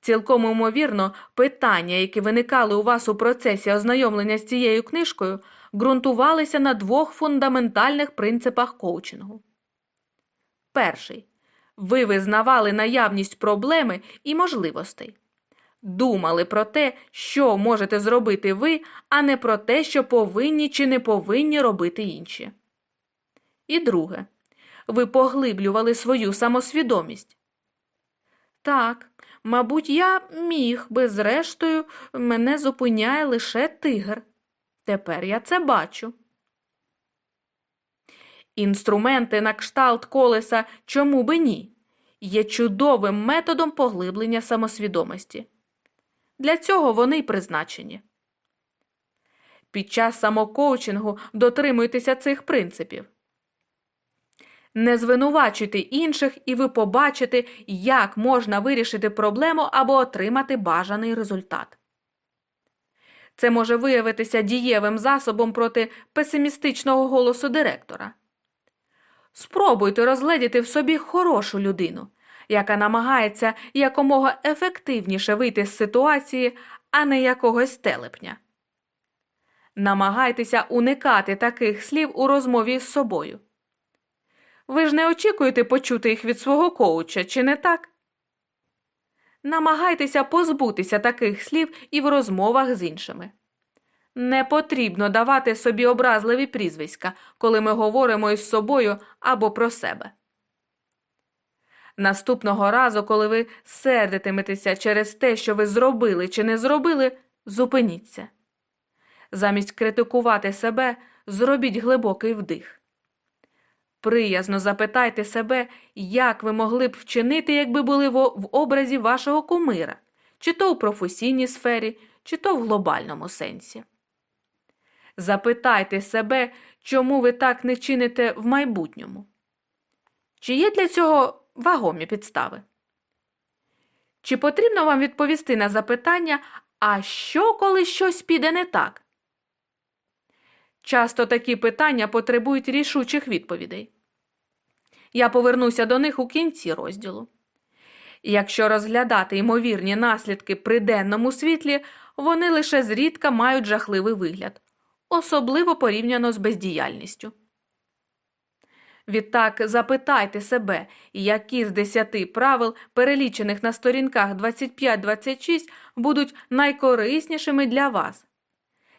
Цілком ймовірно, питання, які виникали у вас у процесі ознайомлення з цією книжкою, ґрунтувалися на двох фундаментальних принципах коучингу. Перший ви визнавали наявність проблеми і можливостей думали про те, що можете зробити ви, а не про те, що повинні чи не повинні робити інші. І друге, ви поглиблювали свою самосвідомість. Так, мабуть, я міг би, зрештою, мене зупиняє лише тигр. Тепер я це бачу. Інструменти на кшталт колеса чому би ні? Є чудовим методом поглиблення самосвідомості. Для цього вони й призначені. Під час самокоучингу дотримуйтеся цих принципів. Не звинувачуйте інших, і ви побачите, як можна вирішити проблему або отримати бажаний результат. Це може виявитися дієвим засобом проти песимістичного голосу директора. Спробуйте розгледіти в собі хорошу людину, яка намагається якомога ефективніше вийти з ситуації, а не якогось телепня. Намагайтеся уникати таких слів у розмові з собою. Ви ж не очікуєте почути їх від свого коуча, чи не так? Намагайтеся позбутися таких слів і в розмовах з іншими. Не потрібно давати собі образливі прізвиська, коли ми говоримо із собою або про себе. Наступного разу, коли ви сердитиметеся через те, що ви зробили чи не зробили, зупиніться. Замість критикувати себе, зробіть глибокий вдих. Приязно запитайте себе, як ви могли б вчинити, якби були в образі вашого кумира, чи то у професійній сфері, чи то в глобальному сенсі. Запитайте себе, чому ви так не чините в майбутньому. Чи є для цього вагомі підстави? Чи потрібно вам відповісти на запитання, а що, коли щось піде не так? Часто такі питання потребують рішучих відповідей. Я повернуся до них у кінці розділу. Якщо розглядати ймовірні наслідки при денному світлі, вони лише зрідка мають жахливий вигляд, особливо порівняно з бездіяльністю. Відтак запитайте себе, які з десяти правил, перелічених на сторінках 25-26, будуть найкориснішими для вас,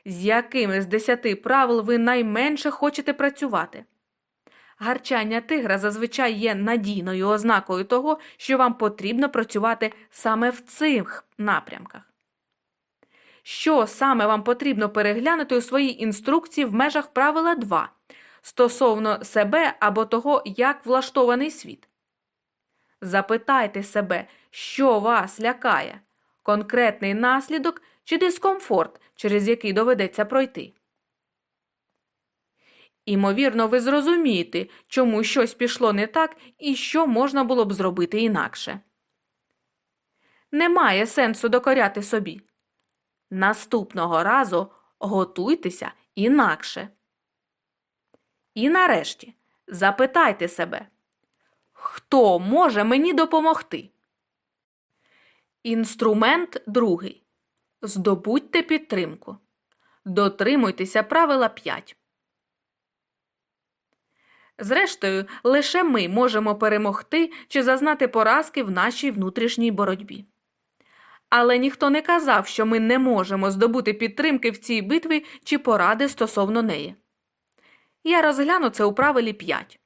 з якими з десяти правил ви найменше хочете працювати. Гарчання тигра зазвичай є надійною ознакою того, що вам потрібно працювати саме в цих напрямках. Що саме вам потрібно переглянути у своїй інструкції в межах правила 2 стосовно себе або того, як влаштований світ? Запитайте себе, що вас лякає конкретний наслідок чи дискомфорт, через який доведеться пройти. Імовірно, ви зрозумієте, чому щось пішло не так і що можна було б зробити інакше. Немає сенсу докоряти собі. Наступного разу готуйтеся інакше. І нарешті запитайте себе, хто може мені допомогти? Інструмент другий. Здобудьте підтримку. Дотримуйтеся правила 5. Зрештою, лише ми можемо перемогти чи зазнати поразки в нашій внутрішній боротьбі. Але ніхто не казав, що ми не можемо здобути підтримки в цій битві чи поради стосовно неї. Я розгляну це у правилі 5.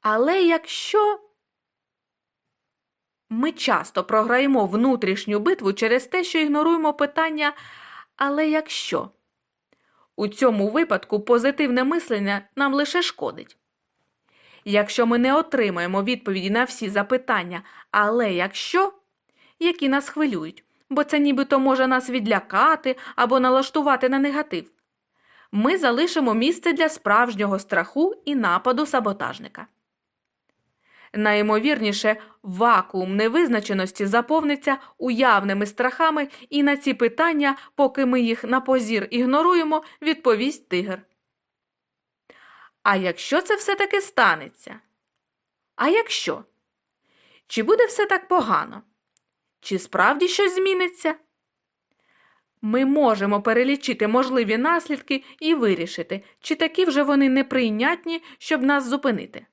Але якщо ми часто програємо внутрішню битву через те, що ігноруємо питання, але якщо у цьому випадку позитивне мислення нам лише шкодить. Якщо ми не отримаємо відповіді на всі запитання, але якщо, які нас хвилюють, бо це нібито може нас відлякати або налаштувати на негатив, ми залишимо місце для справжнього страху і нападу саботажника. Найімовірніше, вакуум невизначеності заповниться уявними страхами, і на ці питання, поки ми їх на позір ігноруємо, відповість тигр. А якщо це все таки станеться? А якщо? Чи буде все так погано? Чи справді щось зміниться? Ми можемо перелічити можливі наслідки і вирішити, чи такі вже вони неприйнятні, щоб нас зупинити.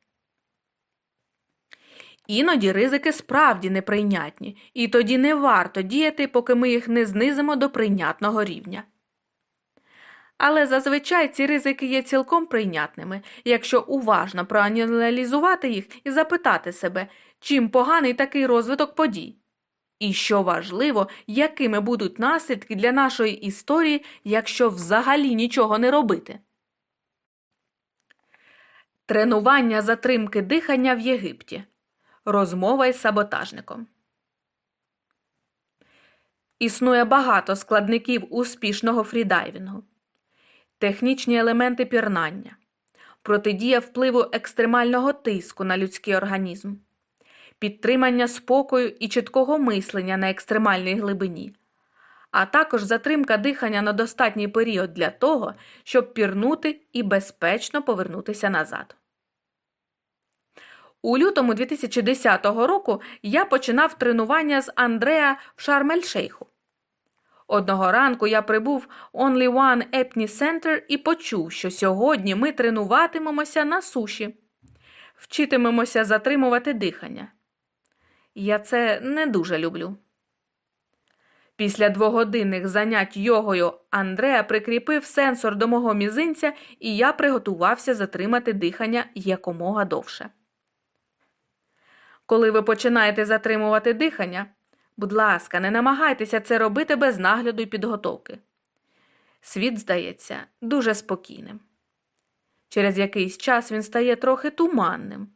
Іноді ризики справді неприйнятні, і тоді не варто діяти, поки ми їх не знизимо до прийнятного рівня. Але зазвичай ці ризики є цілком прийнятними, якщо уважно проаналізувати їх і запитати себе, чим поганий такий розвиток подій, І що важливо, якими будуть наслідки для нашої історії, якщо взагалі нічого не робити. Тренування затримки дихання в Єгипті. Розмова із саботажником. Існує багато складників успішного фрідайвінгу, технічні елементи пірнання, протидія впливу екстремального тиску на людський організм, підтримання спокою і чіткого мислення на екстремальній глибині, а також затримка дихання на достатній період для того, щоб пірнути і безпечно повернутися назад. У лютому 2010 року я починав тренування з Андреа в Шарм-ель-Шейху. Одного ранку я прибув в Only One Epney Center і почув, що сьогодні ми тренуватимемося на суші, вчитимемося затримувати дихання. Я це не дуже люблю. Після двогодинних занять йогою Андреа прикріпив сенсор до мого мізинця, і я приготувався затримати дихання якомога довше. Коли ви починаєте затримувати дихання, будь ласка, не намагайтеся це робити без нагляду і підготовки. Світ здається дуже спокійним. Через якийсь час він стає трохи туманним.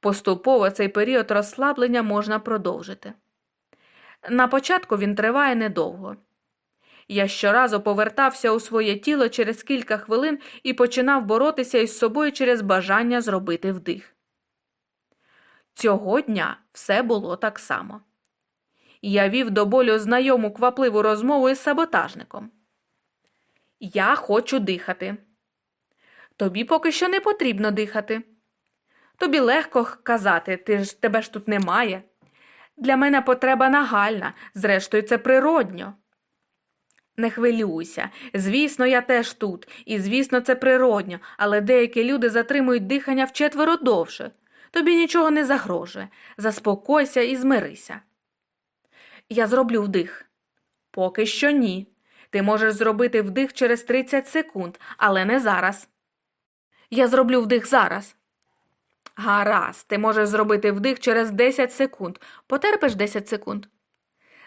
Поступово цей період розслаблення можна продовжити. На початку він триває недовго. Я щоразу повертався у своє тіло через кілька хвилин і починав боротися із собою через бажання зробити вдих. Цього дня все було так само. Я вів до болю знайому квапливу розмову із саботажником. Я хочу дихати. Тобі поки що не потрібно дихати. Тобі легко казати, ти ж тебе ж тут немає. Для мене потреба нагальна, зрештою, це природньо. Не хвилюйся. Звісно, я теж тут, і, звісно, це природньо, але деякі люди затримують дихання вчетверо довше. Тобі нічого не загрожує. Заспокойся і змирися. Я зроблю вдих. Поки що ні. Ти можеш зробити вдих через 30 секунд, але не зараз. Я зроблю вдих зараз. Гаразд, ти можеш зробити вдих через 10 секунд. Потерпиш 10 секунд.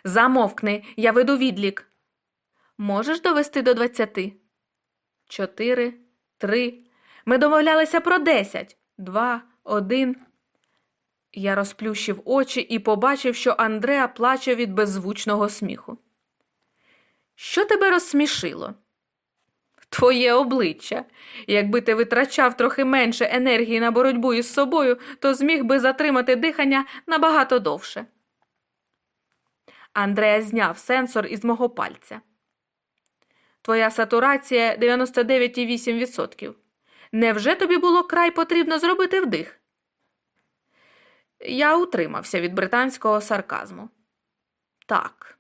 Замовкни, я веду відлік. Можеш довести до 20? Чотири, три. Ми домовлялися про 10. Два, один. Я розплющив очі і побачив, що Андреа плаче від беззвучного сміху. Що тебе розсмішило? Твоє обличчя. Якби ти витрачав трохи менше енергії на боротьбу із собою, то зміг би затримати дихання набагато довше. Андреа зняв сенсор із мого пальця. Твоя сатурація 99,8%. Невже тобі було край потрібно зробити вдих? Я утримався від британського сарказму. Так.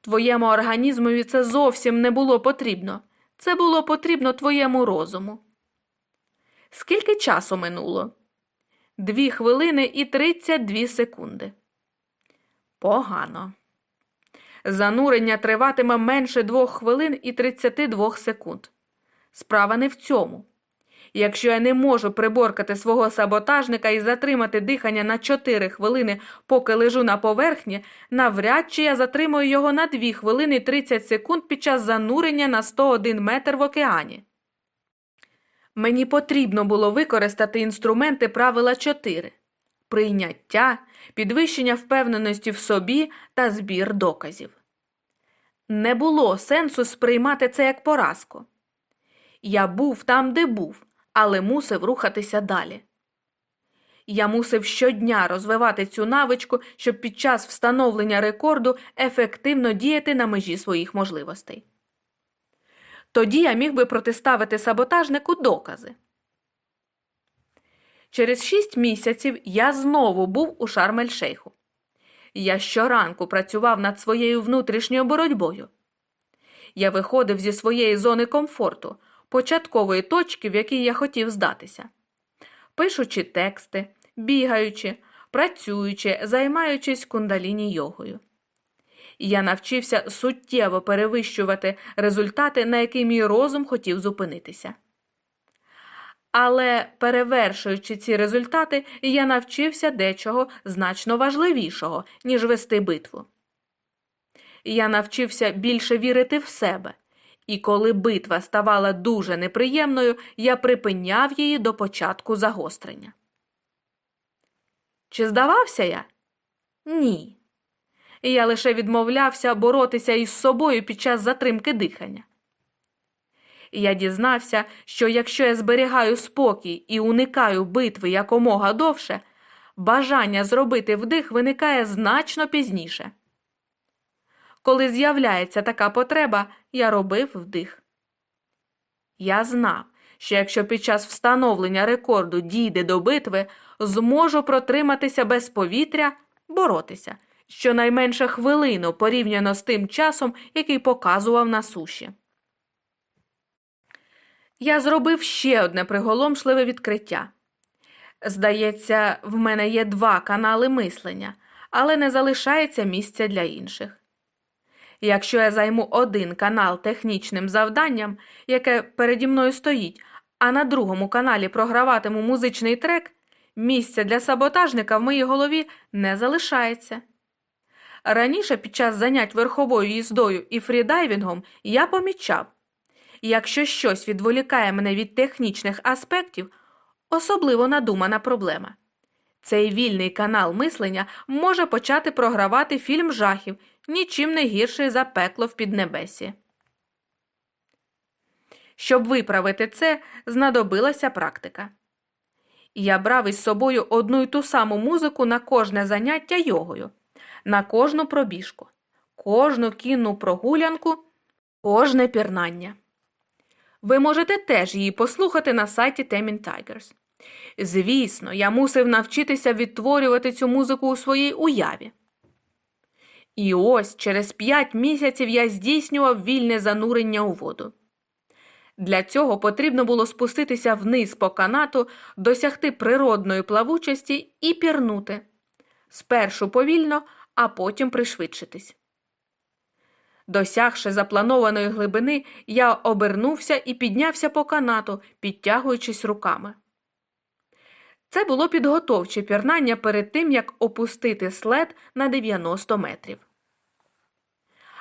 Твоєму організмові це зовсім не було потрібно. Це було потрібно твоєму розуму. Скільки часу минуло? Дві хвилини і тридцять дві секунди. Погано. Занурення триватиме менше двох хвилин і тридцяти двох секунд. Справа не в цьому. Якщо я не можу приборкати свого саботажника і затримати дихання на 4 хвилини, поки лежу на поверхні, навряд чи я затримую його на 2 хвилини 30 секунд під час занурення на 101 метр в океані. Мені потрібно було використати інструменти правила 4 прийняття, підвищення впевненості в собі та збір доказів. Не було сенсу сприймати це як поразку. Я був там, де був, але мусив рухатися далі. Я мусив щодня розвивати цю навичку, щоб під час встановлення рекорду ефективно діяти на межі своїх можливостей. Тоді я міг би протиставити саботажнику докази. Через шість місяців я знову був у Шарм-ель-Шейху. Я щоранку працював над своєю внутрішньою боротьбою. Я виходив зі своєї зони комфорту, початкової точки, в якій я хотів здатися, пишучи тексти, бігаючи, працюючи, займаючись кундаліні йогою. Я навчився суттєво перевищувати результати, на які мій розум хотів зупинитися. Але, перевершуючи ці результати, я навчився дечого значно важливішого, ніж вести битву. Я навчився більше вірити в себе, і коли битва ставала дуже неприємною, я припиняв її до початку загострення. Чи здавався я? Ні. Я лише відмовлявся боротися із собою під час затримки дихання. Я дізнався, що якщо я зберігаю спокій і уникаю битви якомога довше, бажання зробити вдих виникає значно пізніше. Коли з'являється така потреба, я робив вдих. Я знав, що якщо під час встановлення рекорду дійде до битви, зможу протриматися без повітря, боротися щонайменше хвилину порівняно з тим часом, який показував на суші. Я зробив ще одне приголомшливе відкриття. Здається, в мене є два канали мислення, але не залишається місця для інших. Якщо я займу один канал технічним завданням, яке переді мною стоїть, а на другому каналі програватиму музичний трек, місця для саботажника в моїй голові не залишається. Раніше під час занять верховою їздою і фрідайвінгом я помічав, якщо щось відволікає мене від технічних аспектів, особливо надумана проблема. Цей вільний канал мислення може почати програвати фільм жахів, нічим не гірший за пекло в піднебесі. Щоб виправити це, знадобилася практика. Я брав із собою одну й ту саму музику на кожне заняття йогою, на кожну пробіжку, кожну кінну прогулянку, кожне пірнання. Ви можете теж її послухати на сайті Temin Tigers. Звісно, я мусив навчитися відтворювати цю музику у своїй уяві. І ось через п'ять місяців я здійснював вільне занурення у воду. Для цього потрібно було спуститися вниз по канату, досягти природної плавучості і пірнути спершу повільно, а потім пришвидшитись. Досягши запланованої глибини, я обернувся і піднявся по канату, підтягуючись руками. Це було підготовче пірнання перед тим, як опустити след на 90 метрів.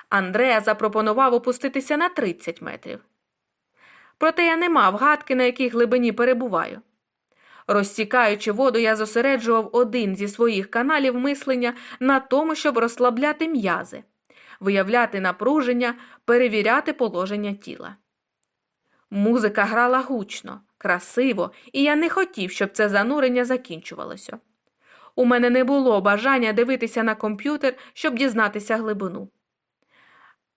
Андреа запропонував опуститися на 30 метрів. Проте я не мав гадки, на якій глибині перебуваю. Розсікаючи воду, я зосереджував один зі своїх каналів мислення на тому, щоб розслабляти м'язи, виявляти напруження, перевіряти положення тіла. Музика грала гучно, красиво, і я не хотів, щоб це занурення закінчувалося. У мене не було бажання дивитися на комп'ютер, щоб дізнатися глибину.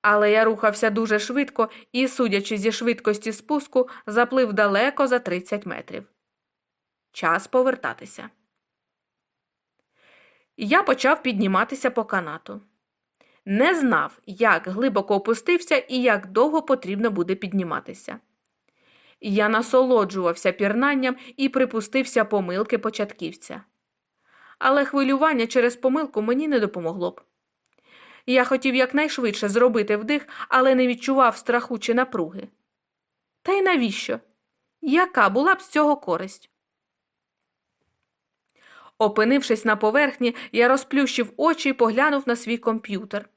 Але я рухався дуже швидко і, судячи зі швидкості спуску, заплив далеко за 30 метрів. Час повертатися. Я почав підніматися по канату. Не знав, як глибоко опустився і як довго потрібно буде підніматися. Я насолоджувався пірнанням і припустився помилки початківця. Але хвилювання через помилку мені не допомогло б. Я хотів якнайшвидше зробити вдих, але не відчував страху чи напруги. Та й навіщо? Яка була б з цього користь? Опинившись на поверхні, я розплющив очі і поглянув на свій комп'ютер.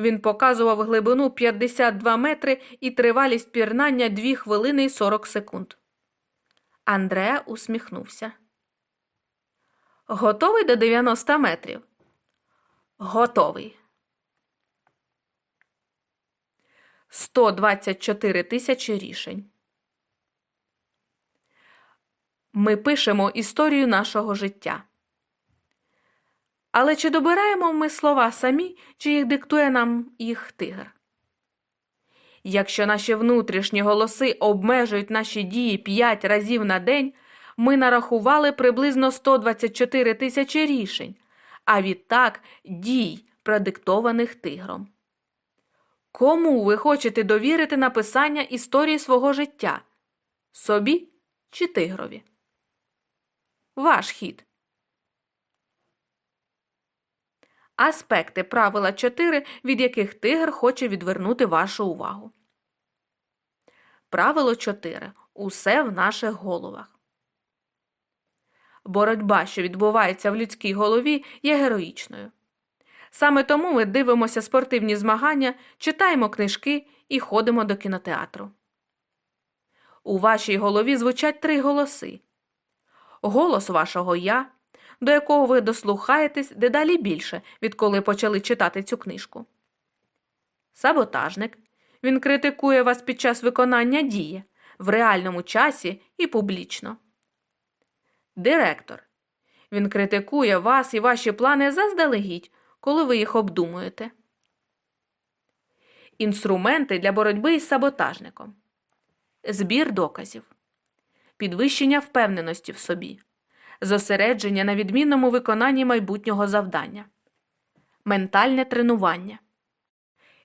Він показував глибину 52 метри і тривалість пірнання 2 хвилини і 40 секунд. Андреа усміхнувся. Готовий до 90 метрів? Готовий. 124 тисячі рішень. Ми пишемо історію нашого життя. Але чи добираємо ми слова самі, чи їх диктує нам їх тигр? Якщо наші внутрішні голоси обмежують наші дії 5 разів на день, ми нарахували приблизно 124 тисячі рішень, а відтак дій, продиктованих тигром. Кому ви хочете довірити написання історії свого життя? Собі чи тигрові? Ваш хід. Аспекти правила 4, від яких тигр хоче відвернути вашу увагу. Правило 4. усе в наших головах. Боротьба, що відбувається в людській голові, є героїчною. Саме тому ми дивимося спортивні змагання, читаємо книжки і ходимо до кінотеатру. У вашій голові звучать три голоси голос вашого я, до якого ви дослухаєтесь дедалі більше, відколи почали читати цю книжку. Саботажник. Він критикує вас під час виконання дії в реальному часі і публічно. Директор. Він критикує вас і ваші плани заздалегідь, коли ви їх обдумуєте. Інструменти для боротьби із саботажником. Збір доказів. Підвищення впевненості в собі. Зосередження на відмінному виконанні майбутнього завдання. Ментальне тренування.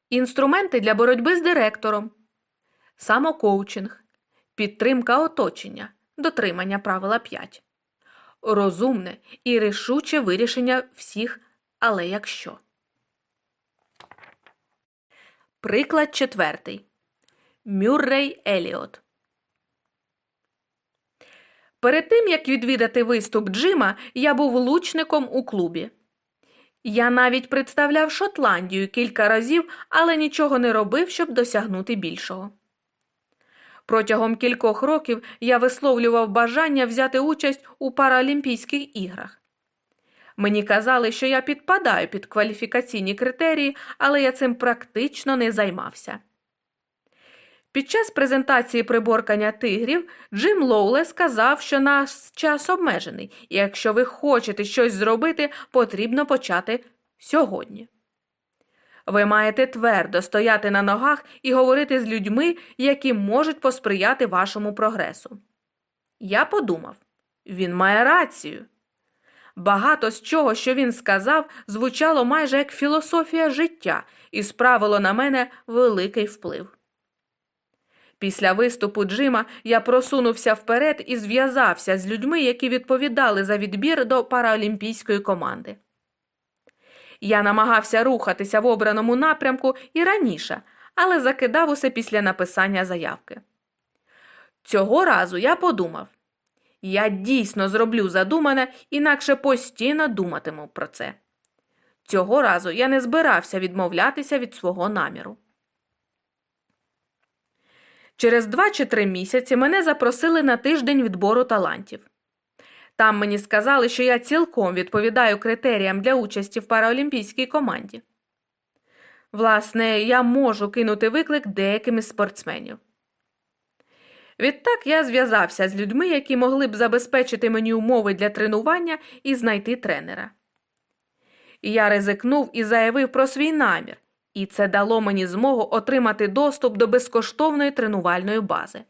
Інструменти для боротьби з директором. Самокоучинг. Підтримка оточення. Дотримання правила 5. Розумне і рішуче вирішення всіх але якщо. Приклад четвертий. Мюррей Еліот. Перед тим, як відвідати виступ Джима, я був лучником у клубі. Я навіть представляв Шотландію кілька разів, але нічого не робив, щоб досягнути більшого. Протягом кількох років я висловлював бажання взяти участь у Паралімпійських іграх. Мені казали, що я підпадаю під кваліфікаційні критерії, але я цим практично не займався. Під час презентації приборкання тигрів Джим Лоуле сказав, що наш час обмежений, і якщо ви хочете щось зробити, потрібно почати сьогодні. Ви маєте твердо стояти на ногах і говорити з людьми, які можуть посприяти вашому прогресу. Я подумав він має рацію. Багато з чого, що він сказав, звучало майже як філософія життя і справило на мене великий вплив. Після виступу Джима я просунувся вперед і зв'язався з людьми, які відповідали за відбір до параолімпійської команди. Я намагався рухатися в обраному напрямку і раніше, але закидав усе після написання заявки. Цього разу я подумав я дійсно зроблю задумане, інакше постійно думатиму про це. Цього разу я не збирався відмовлятися від свого наміру. Через два чи три місяці мене запросили на тиждень відбору талантів. Там мені сказали, що я цілком відповідаю критеріям для участі в параолімпійській команді. Власне, я можу кинути виклик деяким із спортсменів. Відтак я зв'язався з людьми, які могли б забезпечити мені умови для тренування і знайти тренера. Я ризикнув і заявив про свій намір, і це дало мені змогу отримати доступ до безкоштовної тренувальної бази.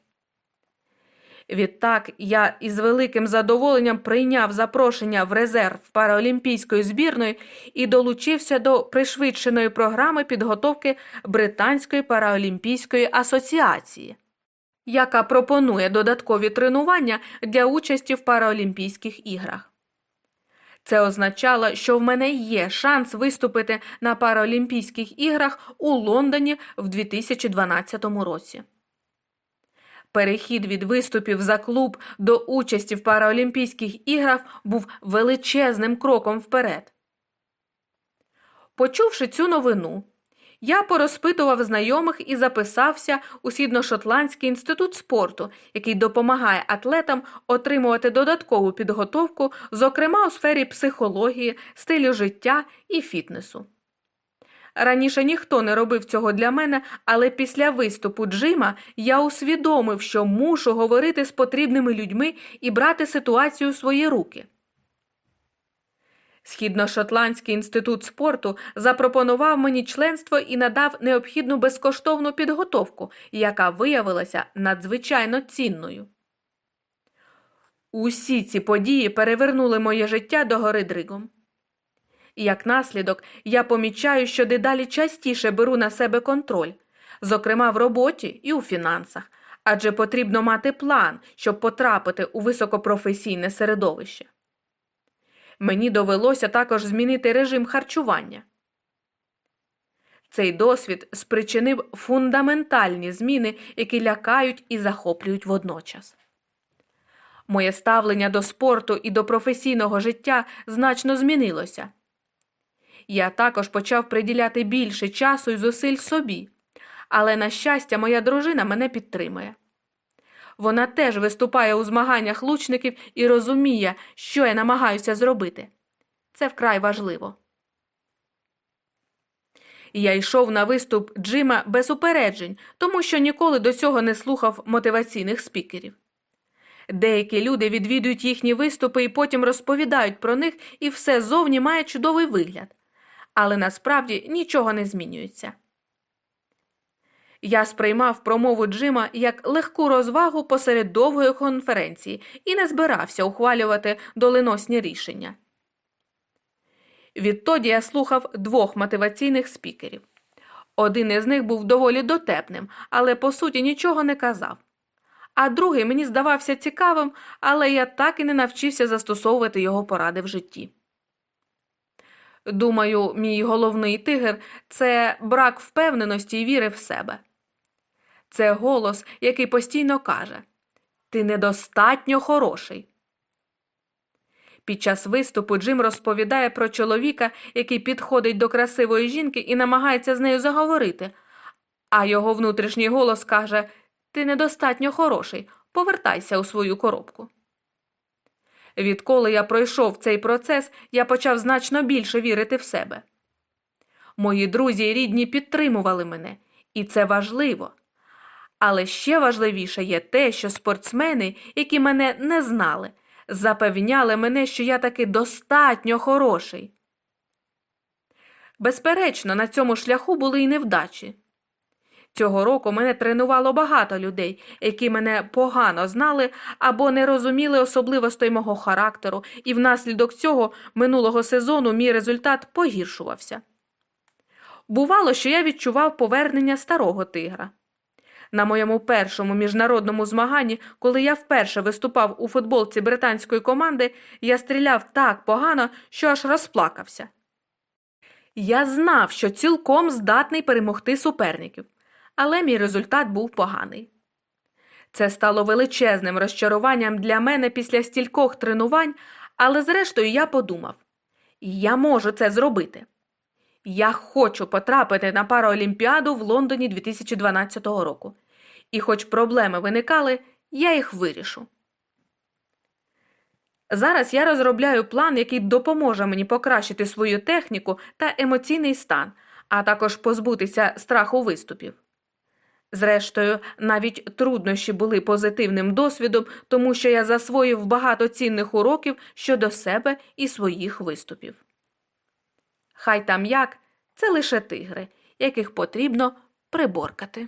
Відтак я із великим задоволенням прийняв запрошення в резерв параолімпійської збірної і долучився до пришвидшеної програми підготовки Британської параолімпійської асоціації яка пропонує додаткові тренування для участі в Параолімпійських іграх. Це означало, що в мене є шанс виступити на Параолімпійських іграх у Лондоні в 2012 році. Перехід від виступів за клуб до участі в Параолімпійських іграх був величезним кроком вперед. Почувши цю новину, я порозпитував знайомих і записався у Східно-Шотландський інститут спорту, який допомагає атлетам отримувати додаткову підготовку, зокрема у сфері психології, стилю життя і фітнесу. Раніше ніхто не робив цього для мене, але після виступу Джима я усвідомив, що мушу говорити з потрібними людьми і брати ситуацію в свої руки. Східно-Шотландський інститут спорту запропонував мені членство і надав необхідну безкоштовну підготовку, яка виявилася надзвичайно цінною. Усі ці події перевернули моє життя до гори дригом. Як наслідок, я помічаю, що дедалі частіше беру на себе контроль, зокрема в роботі і у фінансах, адже потрібно мати план, щоб потрапити у високопрофесійне середовище мені довелося також змінити режим харчування. Цей досвід спричинив фундаментальні зміни, які лякають і захоплюють водночас. Моє ставлення до спорту і до професійного життя значно змінилося. Я також почав приділяти більше часу і зусиль собі, але, на щастя, моя дружина мене підтримує. Вона теж виступає у змаганнях лучників і розуміє, що я намагаюся зробити. Це вкрай важливо. Я йшов на виступ Джима без упереджень, тому що ніколи до цього не слухав мотиваційних спікерів. Деякі люди відвідують їхні виступи і потім розповідають про них, і все зовні має чудовий вигляд. Але насправді нічого не змінюється. Я сприймав промову Джима як легку розвагу посеред довгої конференції і не збирався ухвалювати доленосні рішення. Відтоді я слухав двох мотиваційних спікерів. Один із них був доволі дотепним, але по суті нічого не казав. А другий мені здавався цікавим, але я так і не навчився застосовувати його поради в житті. Думаю, мій головний тигр це брак впевненості і віри в себе. Це голос, який постійно каже Ти недостатньо хороший. Під час виступу Джим розповідає про чоловіка, який підходить до красивої жінки і намагається з нею заговорити, а його внутрішній голос каже Ти недостатньо хороший, повертайся у свою коробку. Відколи я пройшов цей процес, я почав значно більше вірити в себе. Мої друзі і рідні підтримували мене, і це важливо. Але ще важливіше є те, що спортсмени, які мене не знали, запевняли мене, що я таки достатньо хороший. Безперечно, на цьому шляху були й невдачі. Цього року мене тренувало багато людей, які мене погано знали або не розуміли особливостей мого характеру, і внаслідок цього минулого сезону мій результат погіршувався. Бувало, що я відчував повернення старого тигра. На моєму першому міжнародному змаганні, коли я вперше виступав у футболці британської команди, я стріляв так погано, що аж розплакався. Я знав, що цілком здатний перемогти суперників, але мій результат був поганий. Це стало величезним розчаруванням для мене після стількох тренувань, але зрештою я подумав я можу це зробити. Я хочу потрапити на Параолімпіаду в Лондоні 2012 року. І хоч проблеми виникали, я їх вирішу. Зараз я розробляю план, який допоможе мені покращити свою техніку та емоційний стан, а також позбутися страху виступів. Зрештою, навіть труднощі були позитивним досвідом, тому що я засвоїв багато цінних уроків щодо себе і своїх виступів. Хай там як це лише тигри, яких потрібно приборкати.